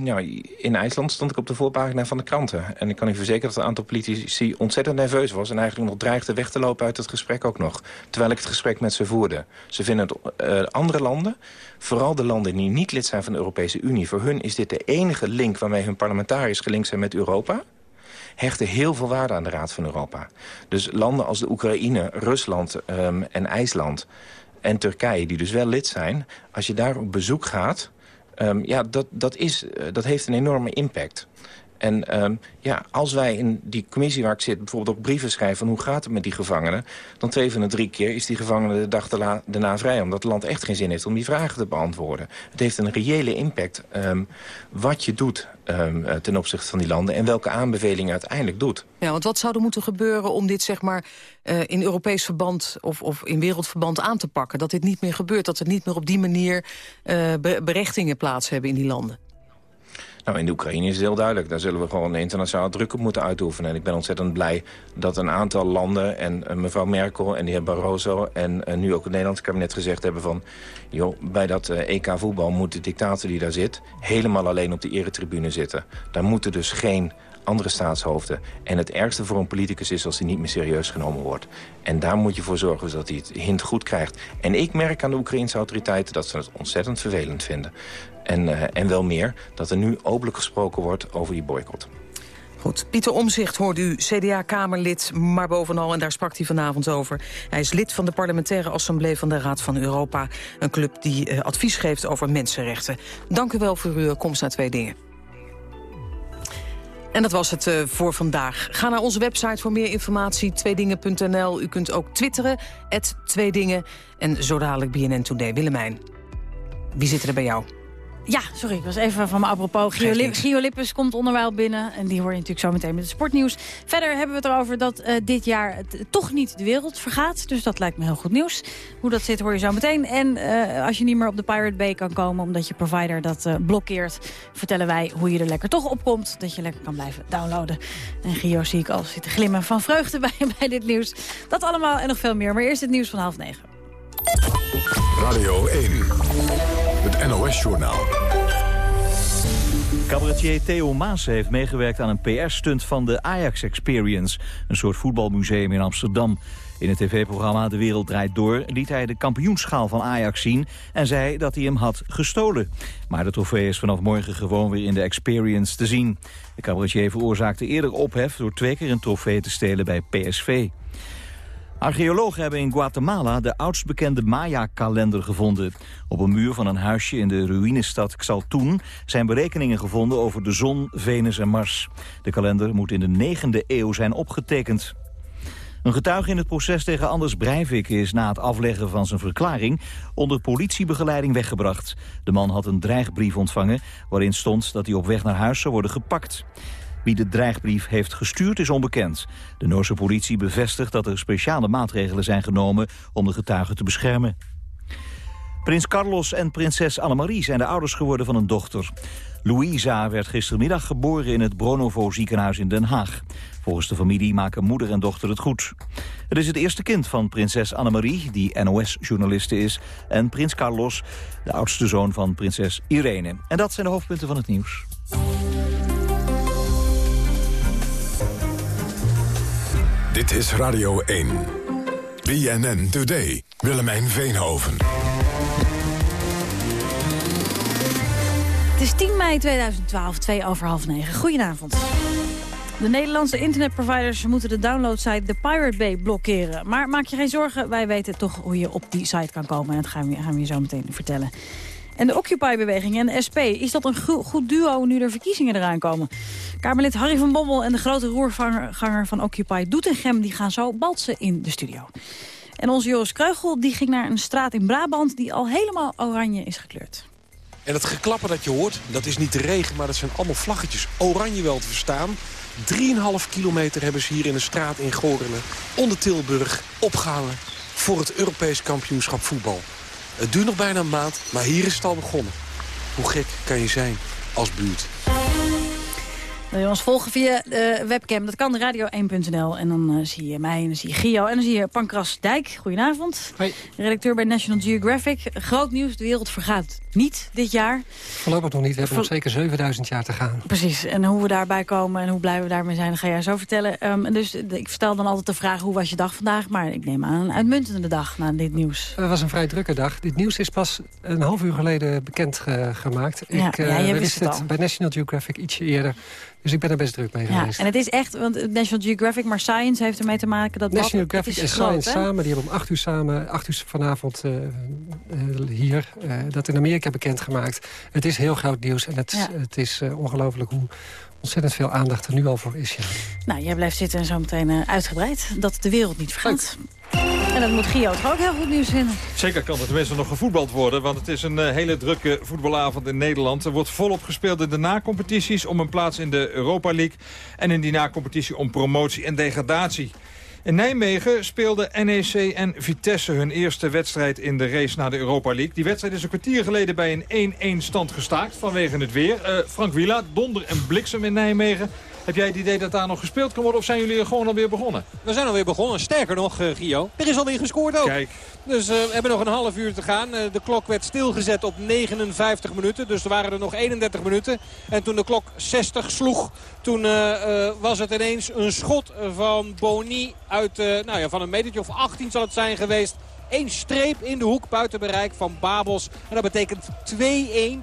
Ja, in IJsland stond ik op de voorpagina van de kranten. En ik kan u verzekeren dat een aantal politici ontzettend nerveus was... en eigenlijk nog dreigde weg te lopen uit het gesprek ook nog. Terwijl ik het gesprek met ze voerde. Ze vinden het uh, andere landen, vooral de landen die niet lid zijn van de Europese Unie... voor hun is dit de enige link waarmee hun parlementariërs gelinkt zijn met Europa hechten heel veel waarde aan de Raad van Europa. Dus landen als de Oekraïne, Rusland um, en IJsland en Turkije... die dus wel lid zijn, als je daar op bezoek gaat Um, ja, dat, dat, is, uh, dat heeft een enorme impact. En um, ja, als wij in die commissie waar ik zit bijvoorbeeld ook brieven schrijven... van hoe gaat het met die gevangenen... dan twee van de drie keer is die gevangene de dag daarna vrij... omdat het land echt geen zin heeft om die vragen te beantwoorden. Het heeft een reële impact um, wat je doet um, ten opzichte van die landen... en welke aanbevelingen uiteindelijk doet. Ja, want wat zou er moeten gebeuren om dit zeg maar, uh, in Europees verband... Of, of in wereldverband aan te pakken? Dat dit niet meer gebeurt, dat er niet meer op die manier uh, berechtingen plaats hebben in die landen? Nou, in de Oekraïne is het heel duidelijk. Daar zullen we gewoon internationaal druk op moeten uitoefenen. En ik ben ontzettend blij dat een aantal landen... en uh, mevrouw Merkel en de heer Barroso... en uh, nu ook het Nederlands kabinet gezegd hebben van... joh, bij dat uh, EK voetbal moet de dictator die daar zit... helemaal alleen op de eretribune zitten. Daar moeten dus geen andere staatshoofden. En het ergste voor een politicus is als hij niet meer serieus genomen wordt. En daar moet je voor zorgen dat hij het hint goed krijgt. En ik merk aan de Oekraïnse autoriteiten dat ze het ontzettend vervelend vinden. En, uh, en wel meer, dat er nu openlijk gesproken wordt over die boycott. Goed, Pieter Omzicht hoort u, CDA-Kamerlid, maar bovenal, en daar sprak hij vanavond over. Hij is lid van de parlementaire assemblee van de Raad van Europa. Een club die uh, advies geeft over mensenrechten. Dank u wel voor uw komst naar Twee Dingen. En dat was het voor vandaag. Ga naar onze website voor meer informatie, tweedingen.nl. U kunt ook twitteren, tweedingen. En zo dadelijk BNN Today. Willemijn, wie zit er bij jou? Ja, sorry, ik was even van mijn apropos. Gio, Lip, Gio Lippes komt onderwijl binnen. En die hoor je natuurlijk zo meteen met het sportnieuws. Verder hebben we het erover dat uh, dit jaar het, toch niet de wereld vergaat. Dus dat lijkt me heel goed nieuws. Hoe dat zit hoor je zo meteen. En uh, als je niet meer op de Pirate Bay kan komen omdat je provider dat uh, blokkeert... vertellen wij hoe je er lekker toch op komt. Dat je lekker kan blijven downloaden. En Gio zie ik al zitten glimmen van vreugde [laughs] bij, bij dit nieuws. Dat allemaal en nog veel meer. Maar eerst het nieuws van half negen. Radio 1. NOS-journaal. Cabaretier Theo Maas heeft meegewerkt aan een PR-stunt van de Ajax Experience. Een soort voetbalmuseum in Amsterdam. In het tv-programma De Wereld Draait Door liet hij de kampioenschaal van Ajax zien... en zei dat hij hem had gestolen. Maar de trofee is vanaf morgen gewoon weer in de Experience te zien. De cabaretier veroorzaakte eerder ophef door twee keer een trofee te stelen bij PSV. Archeologen hebben in Guatemala de oudst bekende Maya-kalender gevonden. Op een muur van een huisje in de ruïnestad Xaltun zijn berekeningen gevonden over de zon, Venus en Mars. De kalender moet in de 9e eeuw zijn opgetekend. Een getuige in het proces tegen Anders Breivik is na het afleggen van zijn verklaring onder politiebegeleiding weggebracht. De man had een dreigbrief ontvangen waarin stond dat hij op weg naar huis zou worden gepakt. Wie de dreigbrief heeft gestuurd is onbekend. De Noorse politie bevestigt dat er speciale maatregelen zijn genomen om de getuigen te beschermen. Prins Carlos en prinses Annemarie zijn de ouders geworden van een dochter. Louisa werd gistermiddag geboren in het Bronovo ziekenhuis in Den Haag. Volgens de familie maken moeder en dochter het goed. Het is het eerste kind van prinses Annemarie, die NOS-journaliste is... en prins Carlos, de oudste zoon van prinses Irene. En dat zijn de hoofdpunten van het nieuws. Dit is Radio 1. BNN Today. Willemijn Veenhoven. Het is 10 mei 2012, 2 over half 9. Goedenavond. De Nederlandse internetproviders moeten de downloadsite The Pirate Bay blokkeren. Maar maak je geen zorgen, wij weten toch hoe je op die site kan komen. En dat gaan we, gaan we je zo meteen vertellen. En de Occupy-beweging en de SP, is dat een goed duo nu er verkiezingen eraan komen? Kamerlid Harry van Bommel en de grote roerganger van Occupy Doetinchem... die gaan zo balsen in de studio. En onze Joris Kreugel die ging naar een straat in Brabant... die al helemaal oranje is gekleurd. En het geklapper dat je hoort, dat is niet de regen... maar dat zijn allemaal vlaggetjes oranje wel te verstaan. 3,5 kilometer hebben ze hier in de straat in Gorelen... onder Tilburg opgehangen voor het Europees kampioenschap voetbal. Het duurt nog bijna een maand, maar hier is het al begonnen. Hoe gek kan je zijn als buurt? Wil je ons volgen via de webcam? Dat kan radio1.nl. En dan uh, zie je mij en dan zie je Gio en dan zie je Pankras Dijk. Goedenavond. Hoi. Redacteur bij National Geographic. Groot nieuws, de wereld vergaat niet dit jaar. Voorlopig nog niet. We hebben nog zeker 7000 jaar te gaan. Precies. En hoe we daarbij komen en hoe blij we daarmee zijn, ga jij zo vertellen. Um, dus ik stel dan altijd de vraag, hoe was je dag vandaag? Maar ik neem aan een uitmuntende dag na dit nieuws. Het was een vrij drukke dag. Dit nieuws is pas een half uur geleden bekend ge gemaakt. Ja, ik uh, ja, je wist het, het bij National Geographic ietsje eerder. Dus ik ben er best druk mee ja, geweest. En het is echt, want National Geographic, maar Science heeft ermee te maken. Dat National Geographic en Science hè? samen, die hebben om acht uur samen, acht uur vanavond uh, uh, hier, dat in Amerika bekendgemaakt. Het is heel groot nieuws en het, Ja. het is ongelooflijk hoe ontzettend veel aandacht er nu al voor is. Ja. Nou, jij blijft zitten en zo meteen uh, uitgebreid. Dat de wereld niet vergaat. En dat moet Gio toch ook heel goed nieuws vinden. Zeker kan er tenminste nog gevoetbald worden. Want het is een uh, hele drukke voetbalavond in Nederland. Er wordt volop gespeeld in de na-competities om een plaats in de Europa League. En in die na-competitie om promotie en degradatie. In Nijmegen speelden NEC en Vitesse hun eerste wedstrijd in de race naar de Europa League. Die wedstrijd is een kwartier geleden bij een 1-1 stand gestaakt vanwege het weer. Uh, Frank Wieland, donder en bliksem in Nijmegen. Heb jij het idee dat daar nog gespeeld kan worden of zijn jullie er gewoon alweer begonnen? We zijn alweer begonnen. Sterker nog, uh, Gio, er is alweer gescoord ook. Kijk. Dus uh, we hebben nog een half uur te gaan. Uh, de klok werd stilgezet op 59 minuten. Dus er waren er nog 31 minuten. En toen de klok 60 sloeg, toen was het ineens een schot van Boni uit nou ja, van een metertje of 18 zal het zijn geweest. Eén streep in de hoek buiten bereik van Babels. En dat betekent 2-1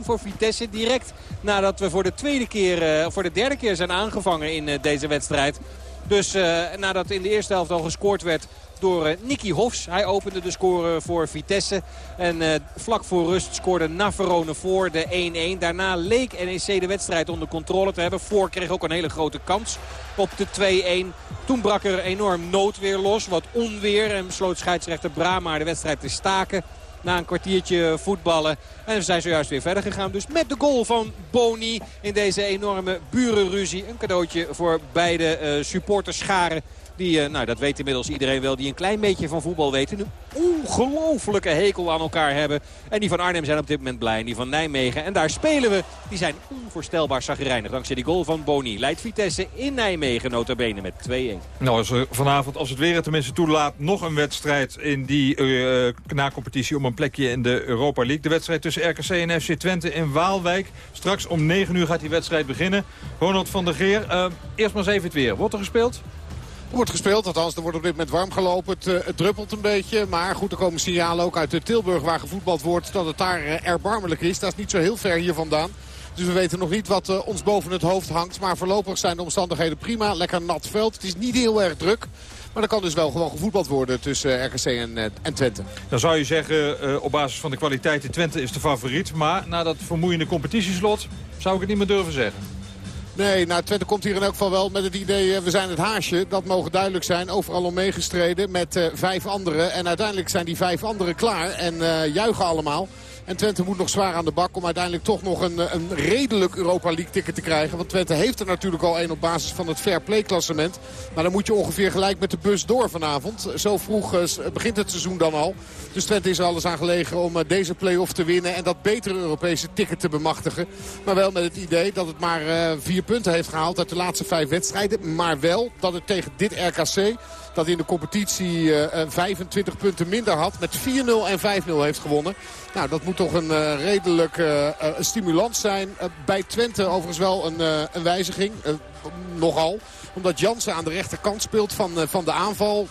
voor Vitesse. Direct nadat we voor de, tweede keer, uh, voor de derde keer zijn aangevangen in uh, deze wedstrijd. Dus uh, nadat in de eerste helft al gescoord werd door uh, Nicky Hofs. Hij opende de score voor Vitesse. En uh, vlak voor rust scoorde Navarone voor de 1-1. Daarna leek NEC de wedstrijd onder controle te hebben. Voor kreeg ook een hele grote kans op de 2-1. Toen brak er enorm noodweer los. Wat onweer. En besloot scheidsrechter Brama de wedstrijd te staken na een kwartiertje voetballen. En we zijn zojuist weer verder gegaan. Dus met de goal van Boni in deze enorme burenruzie. Een cadeautje voor beide uh, supporterscharen die, nou, dat weet inmiddels iedereen wel, die een klein beetje van voetbal weten. Een ongelofelijke hekel aan elkaar hebben. En die van Arnhem zijn op dit moment blij. En die van Nijmegen. En daar spelen we. Die zijn onvoorstelbaar zagrijnig. Dankzij die goal van Boni. Leidt Vitesse in Nijmegen notabene met 2-1. Nou, als er vanavond, als het weer het tenminste toelaat... nog een wedstrijd in die uh, na-competitie om een plekje in de Europa League. De wedstrijd tussen RKC en FC Twente in Waalwijk. Straks om 9 uur gaat die wedstrijd beginnen. Ronald van der Geer, eerst maar eens even het weer. Wordt er gespeeld? Er wordt gespeeld, althans er wordt op dit moment warm gelopen. Het, het, druppelt een beetje, maar goed, er komen signalen ook uit Tilburg waar gevoetbald wordt... dat het daar uh, erbarmelijk is. Dat is niet zo heel ver hier vandaan. Dus we weten nog niet wat uh, ons boven het hoofd hangt. Maar voorlopig zijn de omstandigheden prima. Lekker nat veld. Het is niet heel erg druk. Maar er kan dus wel gewoon gevoetbald worden tussen RKC en, en Twente. Dan zou je zeggen, op basis van de kwaliteit, Twente is de favoriet. Maar na dat vermoeiende competitieslot zou ik het niet meer durven zeggen. Nee, nou Twente komt hier in elk geval wel met het idee, we zijn het haasje. Dat mogen duidelijk zijn. Overal om meegestreden met uh, vijf anderen. En uiteindelijk zijn die vijf anderen klaar en uh, juichen allemaal. En Twente moet nog zwaar aan de bak om uiteindelijk toch nog een, een redelijk Europa League ticket te krijgen. Want Twente heeft er natuurlijk al één op basis van het fair play klassement. Maar dan moet je ongeveer gelijk met de bus door vanavond. Zo vroeg uh, begint het seizoen dan al. Dus Twente is er alles aan gelegen om deze play-off te winnen. En dat betere Europese ticket te bemachtigen. Maar wel met het idee dat het maar vier punten heeft gehaald uit de laatste vijf wedstrijden. Maar wel dat het tegen dit RKC dat in de competitie uh, 25 punten minder had. Met 4-0 en 5-0 heeft gewonnen. Nou, dat moet toch een uh, redelijk stimulans zijn. bij Twente overigens wel een, een wijziging. nogal. Omdat Jansen aan de rechterkant speelt van, van de aanval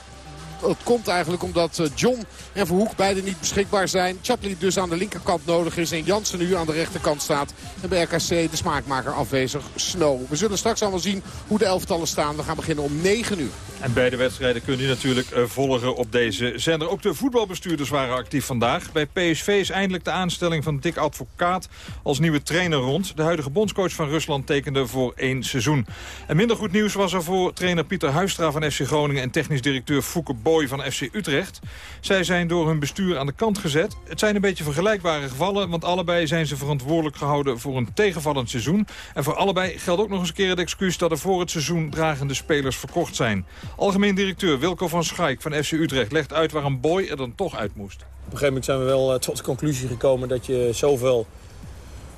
het komt eigenlijk omdat John en Verhoek beide niet beschikbaar zijn. Chapley dus aan de linkerkant nodig is en Jansen nu aan de rechterkant staat. En bij RKC de smaakmaker afwezig, Snow. We zullen straks allemaal zien hoe de elftallen staan. We gaan beginnen om 9 uur. En beide wedstrijden kunt u natuurlijk uh, volgen op deze zender. Ook de voetbalbestuurders waren actief vandaag. Bij PSV is eindelijk de aanstelling van Dick Advocaat als nieuwe trainer rond. De huidige bondscoach van Rusland tekende voor één seizoen. En minder goed nieuws was er voor trainer Pieter Huistra van FC Groningen... en technisch directeur Fouke Boy van FC Utrecht. Zij zijn door hun bestuur aan de kant gezet. Het zijn een beetje vergelijkbare gevallen... want allebei zijn ze verantwoordelijk gehouden voor een tegenvallend seizoen. En voor allebei geldt ook nog eens een keer het excuus... dat er voor het seizoen dragende spelers verkocht zijn. Algemeen directeur Wilco van Schaik van FC Utrecht legt uit waar een boy er dan toch uit moest. Op een gegeven moment zijn we wel uh, tot de conclusie gekomen dat je zoveel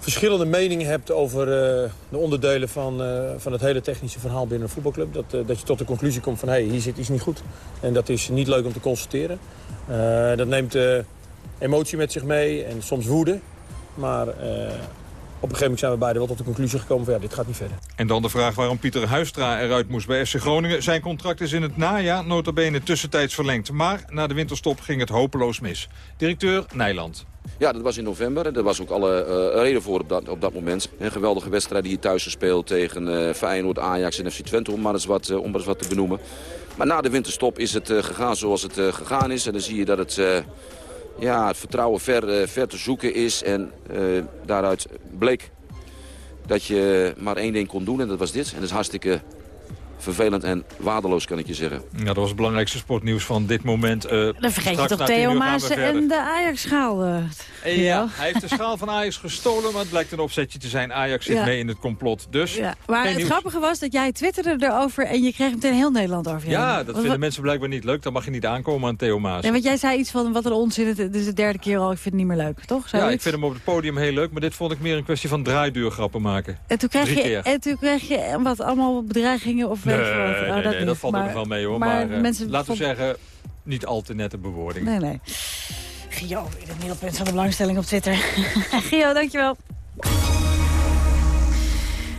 verschillende meningen hebt over uh, de onderdelen van, uh, van het hele technische verhaal binnen een voetbalclub. Dat, dat je tot de conclusie komt van hey, hier zit iets niet goed. En dat is niet leuk om te constateren. dat neemt emotie met zich mee en soms woede. Maar op een gegeven moment zijn we beide wel tot de conclusie gekomen van ja, dit gaat niet verder. En dan de vraag waarom Pieter Huistra eruit moest bij FC Groningen. Zijn contract is in het najaar notabene tussentijds verlengd. Maar na de winterstop ging het hopeloos mis. Directeur Nijland. Ja, dat was in november. En daar was ook alle uh, reden voor op dat, op dat moment. Een geweldige wedstrijd die hier thuis gespeeld tegen uh, Feyenoord, Ajax en FC Twente, om maar eens wat, uh, om maar eens wat te benoemen. Maar na de winterstop is het gegaan zoals het gegaan is. En dan zie je dat het ja, het vertrouwen ver, ver te zoeken is. En daaruit bleek dat je maar één ding kon doen en dat was dit. En dat is hartstikke vervelend en waardeloos, kan ik je zeggen. Ja, dat was het belangrijkste sportnieuws van dit moment. Uh, Dan vergeet je toch Theo Maassen en de Ajax-schaal. Uh, ja, hij heeft de schaal van Ajax gestolen, maar het blijkt een opzetje te zijn. Ajax zit mee in het complot. Dus, ja. Maar het grappige was dat jij twitterde erover en je kreeg meteen heel Nederland over je Ja, dat vinden mensen blijkbaar niet leuk. Dan mag je niet aankomen aan Theo Maassen. Nee, want jij zei iets van wat een onzin. Het is de derde keer al, ik vind het niet meer leuk, toch? ja, ik vind hem op het podium heel leuk, maar dit vond ik meer een kwestie van draaiduurgrappen maken. En toen kreeg, je, en toen kreeg je wat allemaal bedreigingen of nee, nee, nee, dat valt er nog wel mee hoor. Maar, maar uh, laten we zeggen, niet al te nette bewoording. Nee, nee. Gio, in het middelpunt van de belangstelling op Twitter. [laughs] Gio, dankjewel.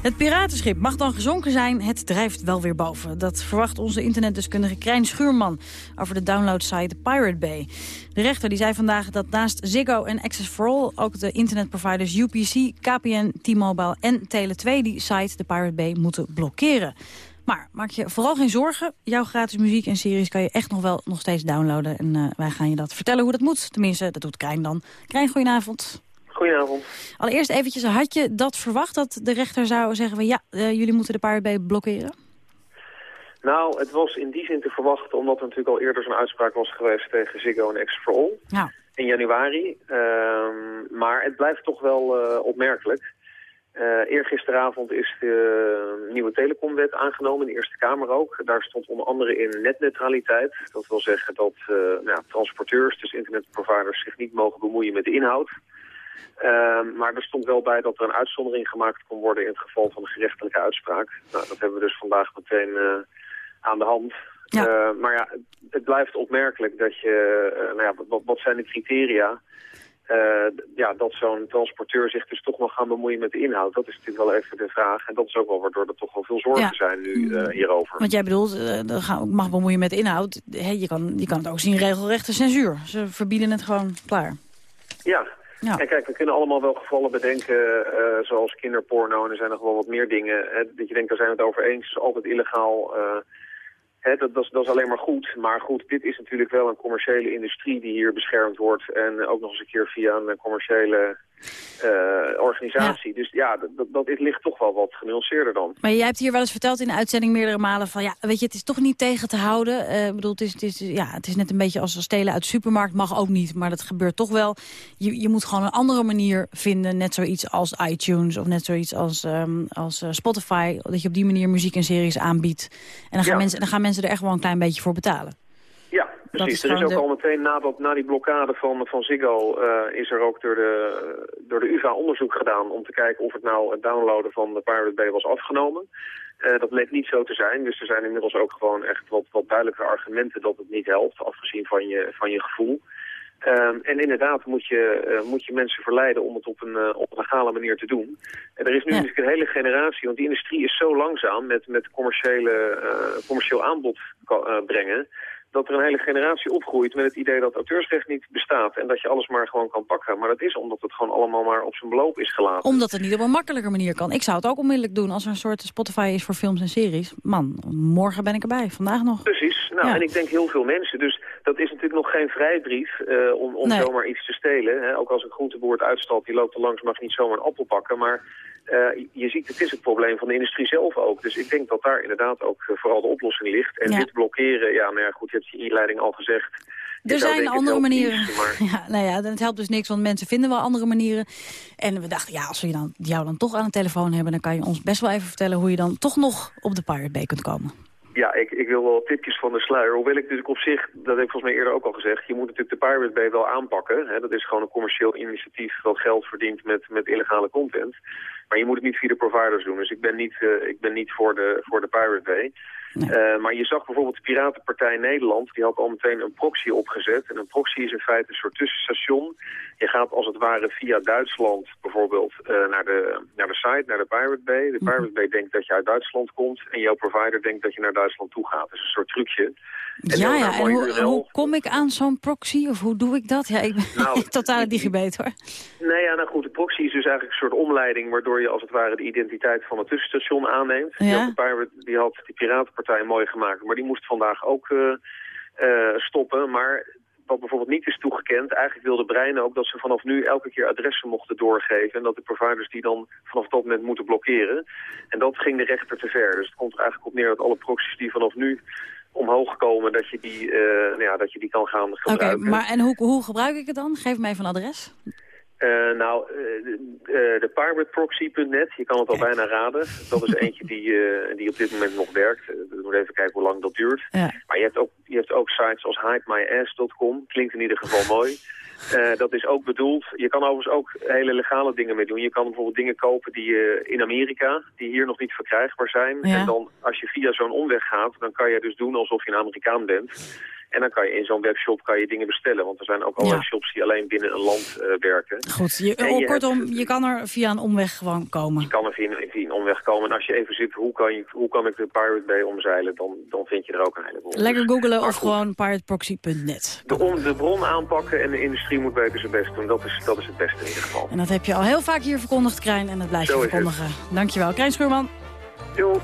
Het piratenschip mag dan gezonken zijn, het drijft wel weer boven. Dat verwacht onze internetdeskundige Krijn Schuurman over de downloadsite Pirate Bay. De rechter die zei vandaag dat naast Ziggo en Access for All... ook de internetproviders UPC, KPN, T-Mobile en Tele2 die site de Pirate Bay moeten blokkeren. Maar maak je vooral geen zorgen. Jouw gratis muziek en series kan je echt nog wel nog steeds downloaden. En uh, wij gaan je dat vertellen hoe dat moet. Tenminste, dat doet Krijn dan. Krijn, goedenavond. Goedenavond. Allereerst eventjes, had je dat verwacht dat de rechter zou zeggen... van ja, uh, jullie moeten de Bay blokkeren? Nou, het was in die zin te verwachten... omdat er natuurlijk al eerder zo'n uitspraak was geweest tegen Ziggo en X. In januari. Uh, maar het blijft toch wel uh, opmerkelijk. Uh, eergisteravond is de nieuwe telecomwet aangenomen, in de Eerste Kamer ook. Daar stond onder andere in netneutraliteit. Dat wil zeggen dat uh, nou, transporteurs, dus internetproviders, zich niet mogen bemoeien met de inhoud. Uh, maar er stond wel bij dat er een uitzondering gemaakt kon worden in het geval van een gerechtelijke uitspraak. Nou, dat hebben we dus vandaag meteen aan de hand. Ja. Maar ja, het blijft opmerkelijk dat je, nou ja, wat, wat zijn de criteria? Ja, dat zo'n transporteur zich dus toch nog gaan bemoeien met de inhoud. Dat is natuurlijk wel even de vraag. En dat is ook wel waardoor er toch wel veel zorgen ja. zijn nu hierover. Want jij bedoelt, uh, mag bemoeien met de inhoud. Hey, je, kan, je kan het ook zien regelrechte censuur. Ze verbieden het gewoon klaar. Ja, ja. En kijk, we kunnen allemaal wel gevallen bedenken, uh, zoals kinderporno. En er zijn nog wel wat meer dingen. Hè, dat je denkt, daar zijn we het over eens. Het is altijd illegaal. Uh, hè, dat, dat, dat, is alleen maar goed. Maar goed, dit is natuurlijk wel een commerciële industrie die hier beschermd wordt. En ook nog eens een keer via een commerciële uh, organisatie. Ja. Dus ja, dat, dat, dit ligt toch wel wat genuanceerder dan. Maar jij hebt hier wel eens verteld in de uitzending meerdere malen van... ja, weet je, het is toch niet tegen te houden. Uh, ik bedoel, het is, het, is, ja, het is net een beetje als stelen uit de supermarkt. Mag ook niet, maar dat gebeurt toch wel. Je, je moet gewoon een andere manier vinden. Net zoiets als iTunes of net zoiets als, um, als uh, Spotify. Dat je op die manier muziek en series aanbiedt. En dan gaan, ja. mensen, dan gaan mensen er echt wel een klein beetje voor betalen. Precies. Er is ook de... al meteen nadat, na die blokkade van, van Ziggo uh, is er ook door de, door de UvA onderzoek gedaan om te kijken of het nou het downloaden van de Pirate Bay was afgenomen. Uh, dat bleek niet zo te zijn, dus er zijn inmiddels ook gewoon echt wat, wat duidelijke argumenten dat het niet helpt, afgezien van je, van je gevoel. Um, en inderdaad moet je, uh, moet je mensen verleiden om het op een, uh, op een legale manier te doen. En er is nu ja. natuurlijk een hele generatie, want die industrie is zo langzaam met, met commerciële, uh, commercieel aanbod brengen dat er een hele generatie opgroeit met het idee dat auteursrecht niet bestaat en dat je alles maar gewoon kan pakken. Maar dat is omdat het gewoon allemaal maar op zijn beloop is gelaten. Omdat het niet op een makkelijke manier kan. Ik zou het ook onmiddellijk doen als er een soort Spotify is voor films en series. Man, morgen ben ik erbij, vandaag nog. Precies, nou ja. en ik denk heel veel mensen. Dus dat is natuurlijk nog geen vrijbrief uh, om, om nee. zomaar iets te stelen. Hè. Ook als een groenteboer het uitstalt, die loopt er langs, mag niet zomaar een appel pakken. Maar uh, je ziet, het is het probleem van de industrie zelf ook. Dus ik denk dat daar inderdaad ook uh, vooral de oplossing ligt. En ja. dit blokkeren, ja, nou ja, goed, je je inleiding al gezegd. Er zijn andere manieren. Maar... [laughs] ja, nou ja, het helpt dus niks, want mensen vinden wel andere manieren. En we dachten, ja, als we dan, jou dan toch aan de telefoon hebben... dan kan je ons best wel even vertellen hoe je dan toch nog op de Pirate Bay kunt komen. Ja, ik, ik wil wel tipjes van de sluier. Hoewel ik natuurlijk op zich, dat heb ik volgens mij eerder ook al gezegd... je moet natuurlijk de Pirate Bay wel aanpakken. Hè? Dat is gewoon een commercieel initiatief dat geld verdient met, met illegale content. Maar je moet het niet via de providers doen. Dus ik ben niet, uh, ik ben niet voor, de, voor de Pirate Bay. Nee. Uh, maar je zag bijvoorbeeld de Piratenpartij Nederland, die had al meteen een proxy opgezet. En een proxy is in feite een soort tussenstation. Je gaat als het ware via Duitsland bijvoorbeeld uh, naar, de, naar de site, naar de Pirate Bay. De Pirate Bay denkt dat je uit Duitsland komt en jouw provider denkt dat je naar Duitsland toe gaat. Dat is een soort trucje. En ja, ja. En hoe, hoe, kom ik aan zo'n proxy of hoe doe ik dat? Ja, ik ben nou, [laughs] totale digibet hoor. Nee, ja, nou goed, de proxy is dus eigenlijk een soort omleiding waardoor je als het ware de identiteit van het tussenstation aanneemt. Ja. Die, had de Pirate, die had die Piratenpartij mooi gemaakt, maar die moest vandaag ook uh, uh, stoppen. Maar wat bijvoorbeeld niet is toegekend, eigenlijk wilde Brein ook dat ze vanaf nu elke keer adressen mochten doorgeven. En dat de providers die dan vanaf dat moment moeten blokkeren. En dat ging de rechter te ver. Dus het komt er eigenlijk op neer dat alle proxies die vanaf nu omhoog komen, dat je die, eh, nou ja, dat je die kan gaan Oké, gebruiken. maar en hoe, hoe gebruik ik het dan? Geef mij even een adres. Eh, nou, eh, de, de pirateproxy.net, je kan het al bijna raden. Dat is eentje die, eh, die op dit moment nog werkt. Eh, we moeten even kijken hoe lang dat duurt. Ja. Maar je hebt, ook, je hebt ook sites als hidemyass.com. Klinkt in ieder geval mooi. Eh, dat is ook bedoeld. Je kan overigens ook hele legale dingen mee doen. Je kan bijvoorbeeld dingen kopen die je in Amerika, die hier nog niet verkrijgbaar zijn. Ja. En dan, als je via zo'n omweg gaat, dan kan je dus doen alsof je een Amerikaan bent. En dan kan je in zo'n webshop kan je dingen bestellen. Want er zijn ook allerlei Ja. shops die alleen binnen een land eh, werken. Goed, je, oh, je kortom, je kan er via een omweg gewoon komen. je kan er via, via een omweg komen. En als je even ziet hoe kan, je, hoe kan ik de Pirate Bay omzeilen, dan, dan vind je er ook een heleboel. Lekker Dus- googlen maar of goed, gewoon pirateproxy.net. De, on- de bron aanpakken en de industrie moet beter zijn best doen. Dat is, dat is het beste in ieder geval. En dat heb je al heel vaak hier verkondigd, Krijn, en dat blijf je het. verkondigen. Dankjewel, Krijn Schuurman. Jo.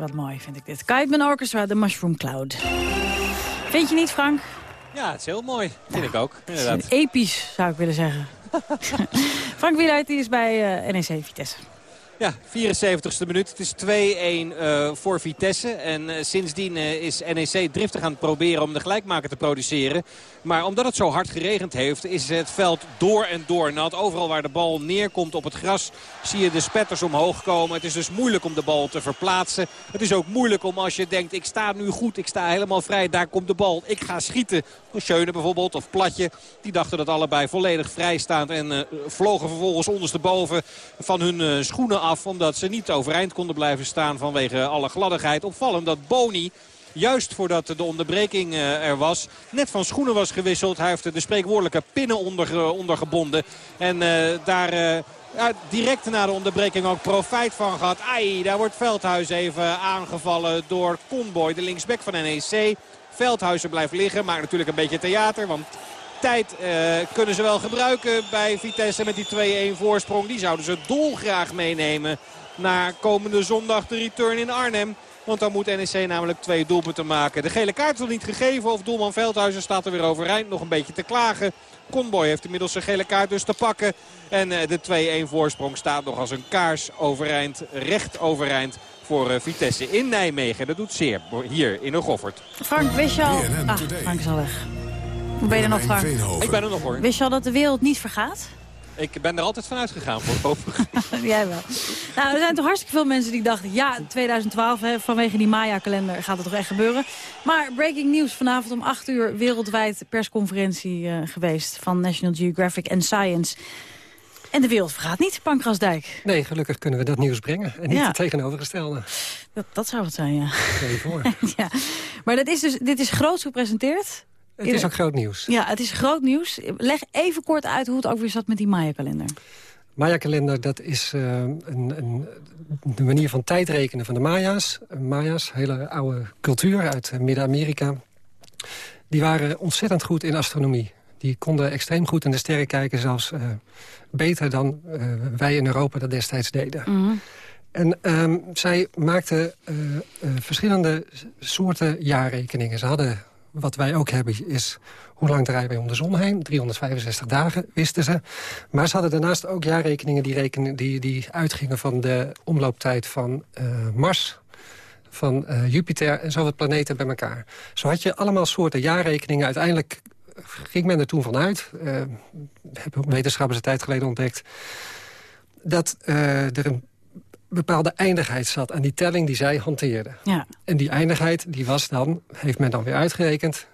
Wat mooi vind ik dit. Kiteman Orchestra, The Mushroom Cloud. Vind je niet, Frank? Ja, het is heel mooi. Vind ik ook, inderdaad. Episch, zou ik willen zeggen. [laughs] Frank Wieluid die is bij eh, NEC Vitesse. Ja, 74ste minuut. Het is 2-1 eh, voor Vitesse. En eh, sindsdien eh, is NEC driftig aan het proberen om de gelijkmaker te produceren. Maar omdat het zo hard geregend heeft, is het veld door en door nat. Overal waar de bal neerkomt op het gras, zie je de spetters omhoog komen. Het is dus moeilijk om de bal te verplaatsen. Het is ook moeilijk om als je denkt, ik sta nu goed, ik sta helemaal vrij. Daar komt de bal, ik ga schieten. Schöne bijvoorbeeld, of Platje. Die dachten dat allebei volledig vrijstaand. En vlogen vervolgens ondersteboven van hun schoenen af. Omdat ze niet overeind konden blijven staan vanwege alle gladdigheid. Opvallend dat Boni juist voordat de onderbreking eh, er was, net van schoenen was gewisseld. Hij heeft de spreekwoordelijke pinnen onder, ondergebonden. En eh, daar... eh, direct na de onderbreking ook profijt van gehad. Ai, daar wordt Veldhuis even aangevallen door Conboy, de linksback van NEC. Veldhuizen blijft liggen, maakt natuurlijk een beetje theater. Want tijd eh, kunnen ze wel gebruiken bij Vitesse met die 2-1 voorsprong. Die zouden ze dolgraag meenemen naar komende zondag de return in Arnhem. Want dan moet NEC namelijk twee doelpunten maken. De gele kaart is nog niet gegeven of doelman Veldhuizen staat er weer overeind. Nog een beetje te klagen. Conboy heeft inmiddels zijn gele kaart dus te pakken. En eh, de 2-1 voorsprong staat nog als een kaars overeind, recht overeind voor eh, Vitesse in Nijmegen. Dat doet zeer hier in een Goffert. Frank, wist je al... Ah, Frank is al weg. Hoe ben je er nog, Frank? Ik ben er nog hoor. Wist je al dat de wereld niet vergaat? Ik ben er altijd vanuit gegaan voor overigens. [laughs] Jij wel. Nou, er zijn toch hartstikke veel mensen die dachten... ja, 2012, hè, vanwege die Maya-kalender gaat het toch echt gebeuren. Maar breaking news vanavond om 8 uur wereldwijd persconferentie uh, geweest... van National Geographic en Science... En de wereld vergaat niet, Pankrasdijk. Nee, gelukkig kunnen we dat nieuws brengen. En niet Ja. het tegenovergestelde. Dat, dat zou het zijn, ja. Stel je voor. [laughs] ja. Maar dat is dus, dit is groots gepresenteerd. Het is ook groot nieuws. Ja, het is groot nieuws. Leg even kort uit hoe het ook weer zat met die Maya-kalender. Maya-kalender, dat is eh, een, een, de manier van tijdrekenen van de Maya's. Maya's, hele oude cultuur uit eh, Midden-Amerika. Die waren ontzettend goed in astronomie. Die konden extreem goed in de sterren kijken, zelfs eh, beter dan wij in Europa dat destijds deden. En ehm, zij maakten verschillende soorten jaarrekeningen. Ze hadden, wat wij ook hebben, is hoe lang draaien wij om de zon heen? 365 dagen, wisten ze. Maar ze hadden daarnaast ook jaarrekeningen die, rekenen, die, die uitgingen van de omlooptijd van eh, Mars van eh, Jupiter en zoveel planeten bij elkaar. Zo had je allemaal soorten jaarrekeningen. Uiteindelijk ging men er toen vanuit, uh, hebben wetenschappers een tijd geleden ontdekt... dat er een bepaalde eindigheid zat aan die telling die zij hanteerden. Ja. En die eindigheid, die was dan, heeft men dan weer uitgerekend...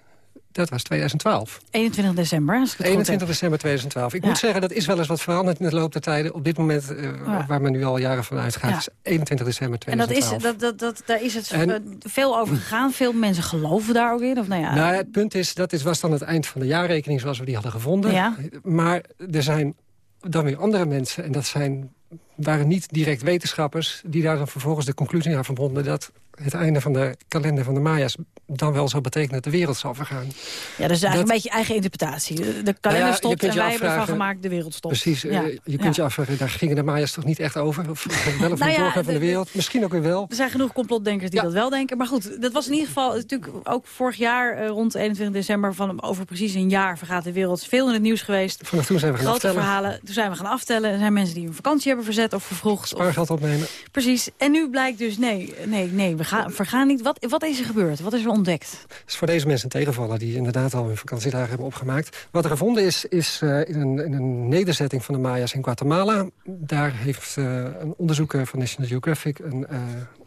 Dat was 2012. 21 december, als ik het 21 december 2012. Ik Ja. moet zeggen, dat is wel eens wat veranderd in de loop der tijden. Op dit moment, uh, Ja. waar men nu al jaren van uitgaat, Ja. is 21 december En dat 2012. is, dat, dat, dat, daar is het En- eh, veel over gegaan. Veel mensen geloven daar ook in. Of nou ja, Nou, het punt is, dat is, was dan het eind van de jaarrekening zoals we die hadden gevonden. Maar er zijn dan weer andere mensen, en dat zijn, waren niet direct wetenschappers... die daar dan vervolgens de conclusie aan verbonden... dat het einde van de kalender van de Maya's dan wel zou betekenen dat de wereld zal vergaan. ja, dat is eigenlijk dat- een beetje eigen interpretatie. De kalender Nou ja, stopt en wij hebben ervan gemaakt de wereld stopt. Precies, eh, je kunt Ja. je afvragen, daar gingen de Maya's toch niet echt over? Of wel of Nou doorgaan van de de- wereld? Misschien ook weer wel. Er zijn genoeg complotdenkers die dat wel denken. Maar goed, dat was in ieder geval natuurlijk ook vorig jaar eh, rond 21 december... van over precies een jaar vergaat de wereld. Veel in het nieuws geweest. Vanaf toen zijn we gaan Grote aftellen. verhalen. Toen zijn we gaan aftellen. Er zijn mensen die hun vakantie hebben verzet of vervroegd. Of, Spaargeld opnemen. precies. En nu blijkt dus, nee, nee, nee, we vergaan niet. Wat, wat is er gebeurd? Wat is er ontdekt? Het is voor deze mensen een tegenvaller die inderdaad al hun vakantiedagen hebben opgemaakt. Wat er gevonden is, is eh, in, een, in een nederzetting van de Maya's in Guatemala. Daar heeft eh, een onderzoeker van National Geographic een eh,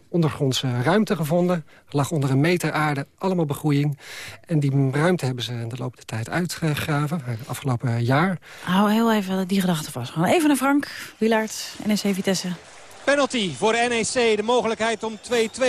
ondergrondse ruimte gevonden. Lag onder een meter aarde, allemaal begroeiing. En die ruimte hebben ze in de loop der tijd uitgegraven, het afgelopen jaar. Hou heel even die gedachte vast. Gewoon even naar Frank, Wilaert, NEC Vitesse. Penalty voor de NEC. De mogelijkheid om 2-2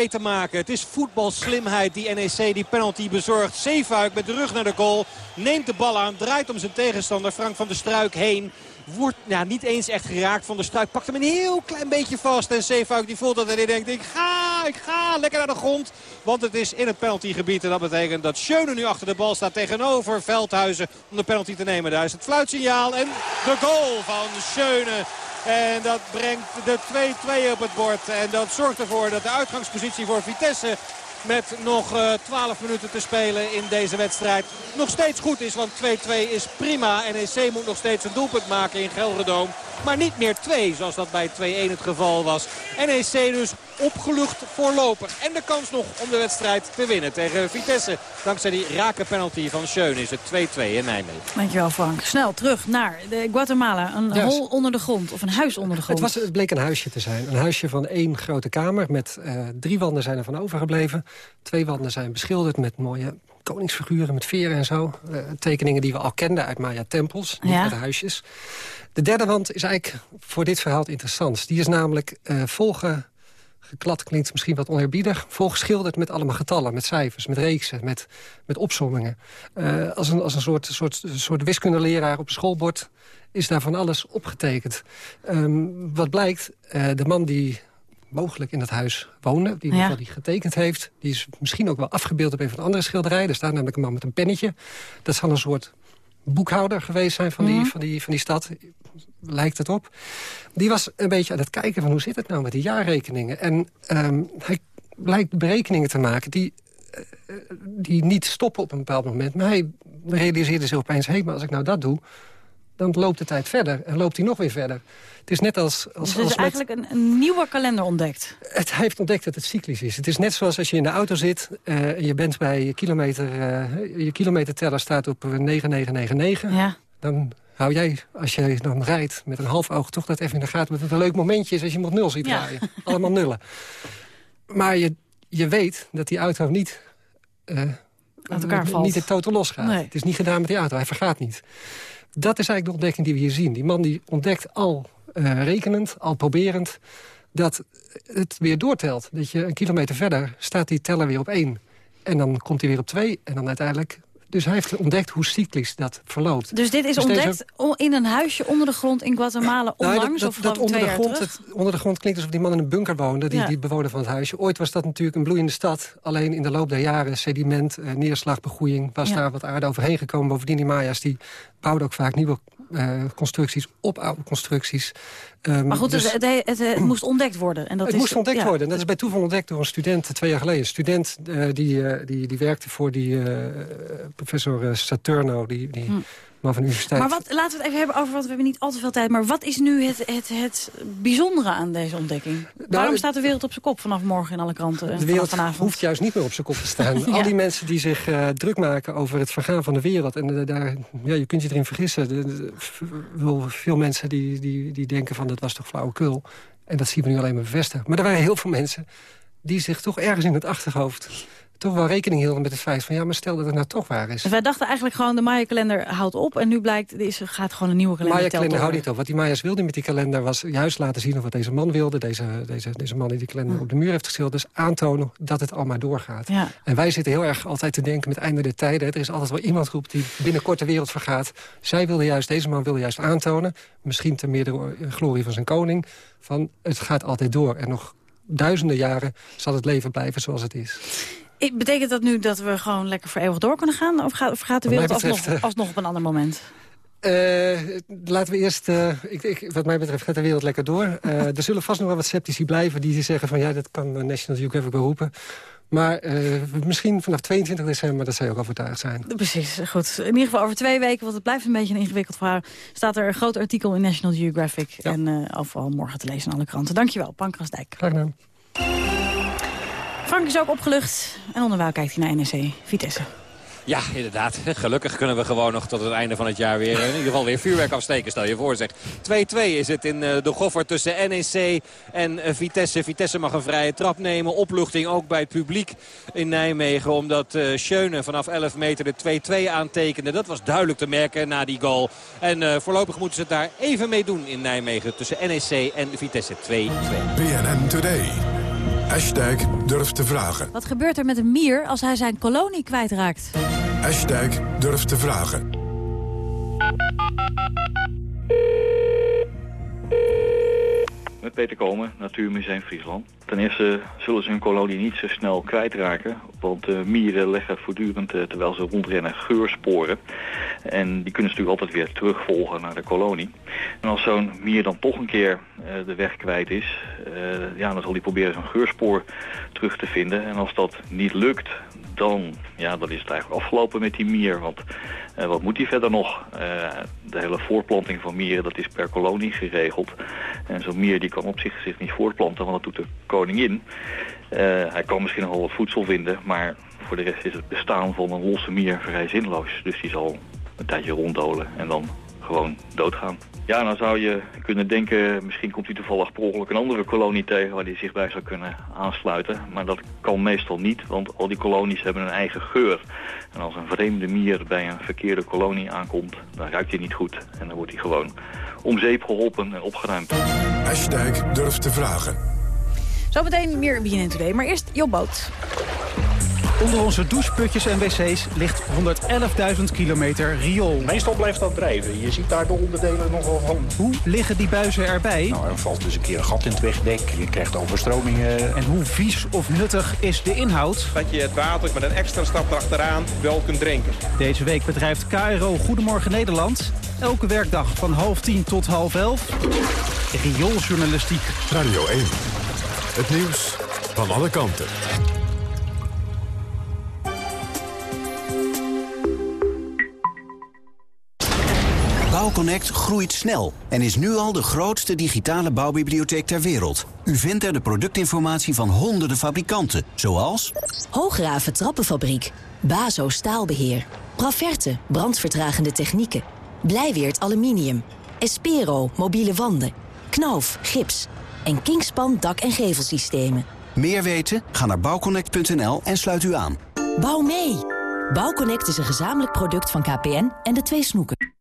te maken. Het is voetbalslimheid die NEC die penalty bezorgt. Zeefuik met de rug naar de goal. Neemt de bal aan. Draait om zijn tegenstander Frank van der Struik heen. Wordt ja, niet eens echt geraakt. Van der Struik pakt hem een heel klein beetje vast. En Zeefuik die voelt dat en denkt ik ga, ik ga lekker naar de grond. Want het is in het penaltygebied. En dat betekent dat Schöne nu achter de bal staat tegenover Veldhuizen. Om de penalty te nemen. Daar is het fluitsignaal. En de goal van Schöne. En dat brengt de 2-2 op het bord. En dat zorgt ervoor dat de uitgangspositie voor Vitesse met nog eh 12 minuten te spelen in deze wedstrijd nog steeds goed is. Want 2-2 is prima. NEC moet nog steeds een doelpunt maken in Gelredoom. Maar niet meer 2 zoals dat bij 2-1 het geval was. NEC dus opgelucht voorlopig. En de kans nog om de wedstrijd te winnen tegen Vitesse. Dankzij die rake penalty van Schöne is het 2-2 in Nijmegen. Dankjewel Frank. Snel terug naar de Guatemala. Een hol onder de grond of een huis onder de grond. Het, was, het bleek een huisje te zijn. Een huisje van één grote kamer. Met eh, drie wanden zijn ervan overgebleven. Twee wanden zijn beschilderd met mooie koningsfiguren met veren en zo. Eh, tekeningen die we al kenden uit Maya-tempels, niet Ja. uit huisjes. De derde wand is eigenlijk voor dit verhaal het interessantst. Die is namelijk eh volge... Geklad klinkt misschien wat oneerbiedig. Volgeschilderd met allemaal getallen, met cijfers, met reeksen, met, met opsommingen. Eh, als een, als een soort, soort, soort wiskundeleraar op een schoolbord is daar van alles opgetekend. Ehm, wat blijkt, eh, de man die mogelijk in dat huis woonde... die Ja. die getekend heeft... die is misschien ook wel afgebeeld op een van de andere schilderijen. Er staat namelijk een man met een pennetje. Dat zal een soort boekhouder geweest zijn van, die, Mhm. van, die, van die stad. Lijkt het op. Die was een beetje aan het kijken van hoe zit het nou met die jaarrekeningen. En ehm, hij lijkt berekeningen te maken die, eh, die niet stoppen op een bepaald moment. Maar hij realiseerde zich opeens, hé, maar als ik nou dat doe... dan loopt de tijd verder en loopt hij nog weer verder. Het is net als... als, Dus als is met- eigenlijk een, een nieuwe kalender ontdekt. het, hij heeft ontdekt dat het cyclisch is. Het is net zoals als je in de auto zit. en je bent bij je kilometer... eh, je kilometerteller staat op eh, 9999. Ja. Dan hou jij, als je dan rijdt met een half oog... toch dat even in de gaten. Dat het een leuk momentje is als je op nul ziet Ja. draaien. Allemaal nullen. Maar je, je weet dat die auto niet... eh, Uit elkaar valt. Niet het totaal losgaat. Nee. Het is niet gedaan met die auto. Hij vergaat niet. Dat is eigenlijk de ontdekking die we hier zien. Die man die ontdekt al eh, rekenend, al proberend... dat het weer doortelt. Dat je een kilometer verder staat die teller weer op één. En dan komt hij weer op twee. En dan uiteindelijk... Dus hij heeft ontdekt hoe cyclisch dat verloopt. Dus dit is Dus ontdekt in een huisje onder de grond in Guatemala Nou, onlangs? dat, of dat, dat ik onder, de grond, het, onder de grond klinkt alsof die man in een bunker woonde, die, Ja. die bewoner van het huisje. Ooit was dat natuurlijk een bloeiende stad. Alleen in de loop der jaren, sediment, eh, neerslag, begroeiing... was Ja. daar wat aarde overheen gekomen. Bovendien die Maya's die bouwden ook vaak nieuwe eh, constructies op oude constructies. Ehm, Maar goed, dus- het, het, het, het moest ontdekt worden. En dat het is, moest ontdekt ja. worden. Dat is bij toeval ontdekt door een student twee jaar geleden. Een student eh, die, eh, die, die werkte voor die professor Saturno, die, die Hm. Man van de universiteit. Maar wat, laten we het even hebben over wat we hebben niet al te veel tijd. Maar wat is nu het, het, het bijzondere aan deze ontdekking? Waarom het- staat de wereld op zijn kop vanaf morgen in alle kranten? en De wereld vanavond? hoeft juist niet meer op zijn kop te staan. Ja. [laughs] Al die mensen die zich eh, druk maken over het vergaan van de wereld... en eh, daar, ja, je kunt je erin vergissen. De- de- veel mensen die, die, die denken van dat was toch flauwekul. En dat zien we nu alleen maar bevestigen. Maar er waren heel veel mensen die zich toch ergens in het achterhoofd... toch wel rekening hielden met het feit van... ja, maar stel dat het nou toch waar is. Dus wij dachten eigenlijk gewoon de Maya-kalender houdt op. En nu blijkt, er is, gaat gewoon een nieuwe kalender Maya-kalender houdt niet op. Wat die Maya's wilden met die kalender was juist laten zien... of wat deze man wilde, deze, deze, deze man die die kalender op de muur heeft geschilderd... dus aantonen dat het allemaal doorgaat. Ja. En wij zitten heel erg altijd te denken met einde der tijden. Er is altijd wel iemand groep die binnenkort de wereld vergaat. Zij wilde juist, deze man wilde juist aantonen... misschien ter meerdere glorie van zijn koning... van het gaat altijd door. En nog duizenden jaren zal het leven blijven zoals het is. Ik- Betekent dat nu dat we gewoon lekker voor eeuwig door kunnen gaan? Of gaat, of gaat de wereld betreft, alsnog, eh, alsnog op een ander moment? Eh, laten we eerst, eh, ik, ik, wat mij betreft gaat de wereld lekker door. Er zullen vast nog wel wat sceptici blijven die zeggen van... ja, dat kan National Geographic beroepen. Maar misschien vanaf 22 december, dat zou je ook overtuigd zijn. Precies, goed. In ieder geval over twee weken, want het blijft een beetje een ingewikkeld verhaal... staat er een groot artikel in National Geographic. En eh overal morgen te lezen in alle kranten. Dankjewel, Pankras Dijk. Graag gedaan. Frank is ook opgelucht. En onderwijl kijkt hij naar NEC Vitesse. Ja, inderdaad. Gelukkig kunnen we gewoon nog tot het einde van het jaar weer... in ieder geval weer vuurwerk afsteken, stel je voor zeg. 2-2 is het in eh, de goffer tussen NEC en eh, Vitesse. Vitesse mag een vrije trap nemen. Opluchting ook bij het publiek in Nijmegen. Omdat eh Schöne vanaf 11 meter de 2-2 aantekende. Dat was duidelijk te merken na die goal. En eh, voorlopig moeten ze het daar even mee doen in Nijmegen. Tussen NEC en Vitesse 2-2. BNN Today. Hashtag durf te vragen. Wat gebeurt er met een mier als hij zijn kolonie kwijtraakt? Hashtag durf te vragen. Met Peter Komen, Natuurmuseum Friesland. Ten eerste zullen ze hun kolonie niet zo snel kwijtraken. Want eh, mieren leggen voortdurend, eh, terwijl ze rondrennen, geursporen. En die kunnen ze natuurlijk altijd weer terugvolgen naar de kolonie. En als zo'n mier dan toch een keer eh, de weg kwijt is... eh, ja, dan zal hij proberen zo'n geurspoor terug te vinden. En als dat niet lukt, dan, ja, dan is het eigenlijk afgelopen met die mier. Want eh, wat moet hij verder nog? Eh, de hele voortplanting van mieren, dat is per kolonie geregeld. En zo'n mier die kan op zich, zich niet voortplanten, want dat doet de koningin. Eh, hij kan misschien nog wel wat voedsel vinden, maar voor de rest is het bestaan van een losse mier vrij zinloos. Dus die zal een tijdje ronddolen en dan gewoon doodgaan. Ja, dan zou je kunnen denken, misschien komt hij toevallig per ongeluk een andere kolonie tegen waar hij zich bij zou kunnen aansluiten. Maar dat kan meestal niet, want al die kolonies hebben een eigen geur. En als een vreemde mier bij een verkeerde kolonie aankomt, dan ruikt hij niet goed. En dan wordt hij gewoon om zeep geholpen en opgeruimd. Hashtag durf te vragen. Zometeen meer BNN Today, maar eerst Job Boot. Onder onze doucheputjes en wc's ligt 111.000 kilometer riool. Meestal blijft dat drijven. Je ziet daar de onderdelen nogal van. Hoe liggen die buizen erbij? Nou, er valt dus een keer een gat in het wegdek. Je krijgt overstromingen. En hoe vies of nuttig is de inhoud? Dat je het water met een extra stap erachteraan wel kunt drinken. Deze week bedrijft KRO Goedemorgen Nederland. Elke werkdag van half tien tot half elf. Riooljournalistiek. Radio 1. Het nieuws van alle kanten. Bouwconnect groeit snel en is nu al de grootste digitale bouwbibliotheek ter wereld. U vindt er de productinformatie van honderden fabrikanten, zoals... Hoograven Trappenfabriek, Bazo Staalbeheer, Praverte Brandvertragende technieken, Blijweert Aluminium, Espero Mobiele wanden, Knauf Gips en Kingspan Dak- en Gevelsystemen. Meer weten? Ga naar bouwconnect.nl en sluit u aan. Bouw mee! Bouwconnect is een gezamenlijk product van KPN en de twee snoeken.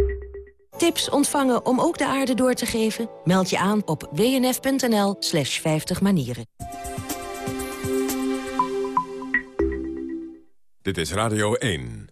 Tips ontvangen om ook de aarde door te geven? Meld je aan op wnf.nl slash 50 manieren. Dit is Radio 1.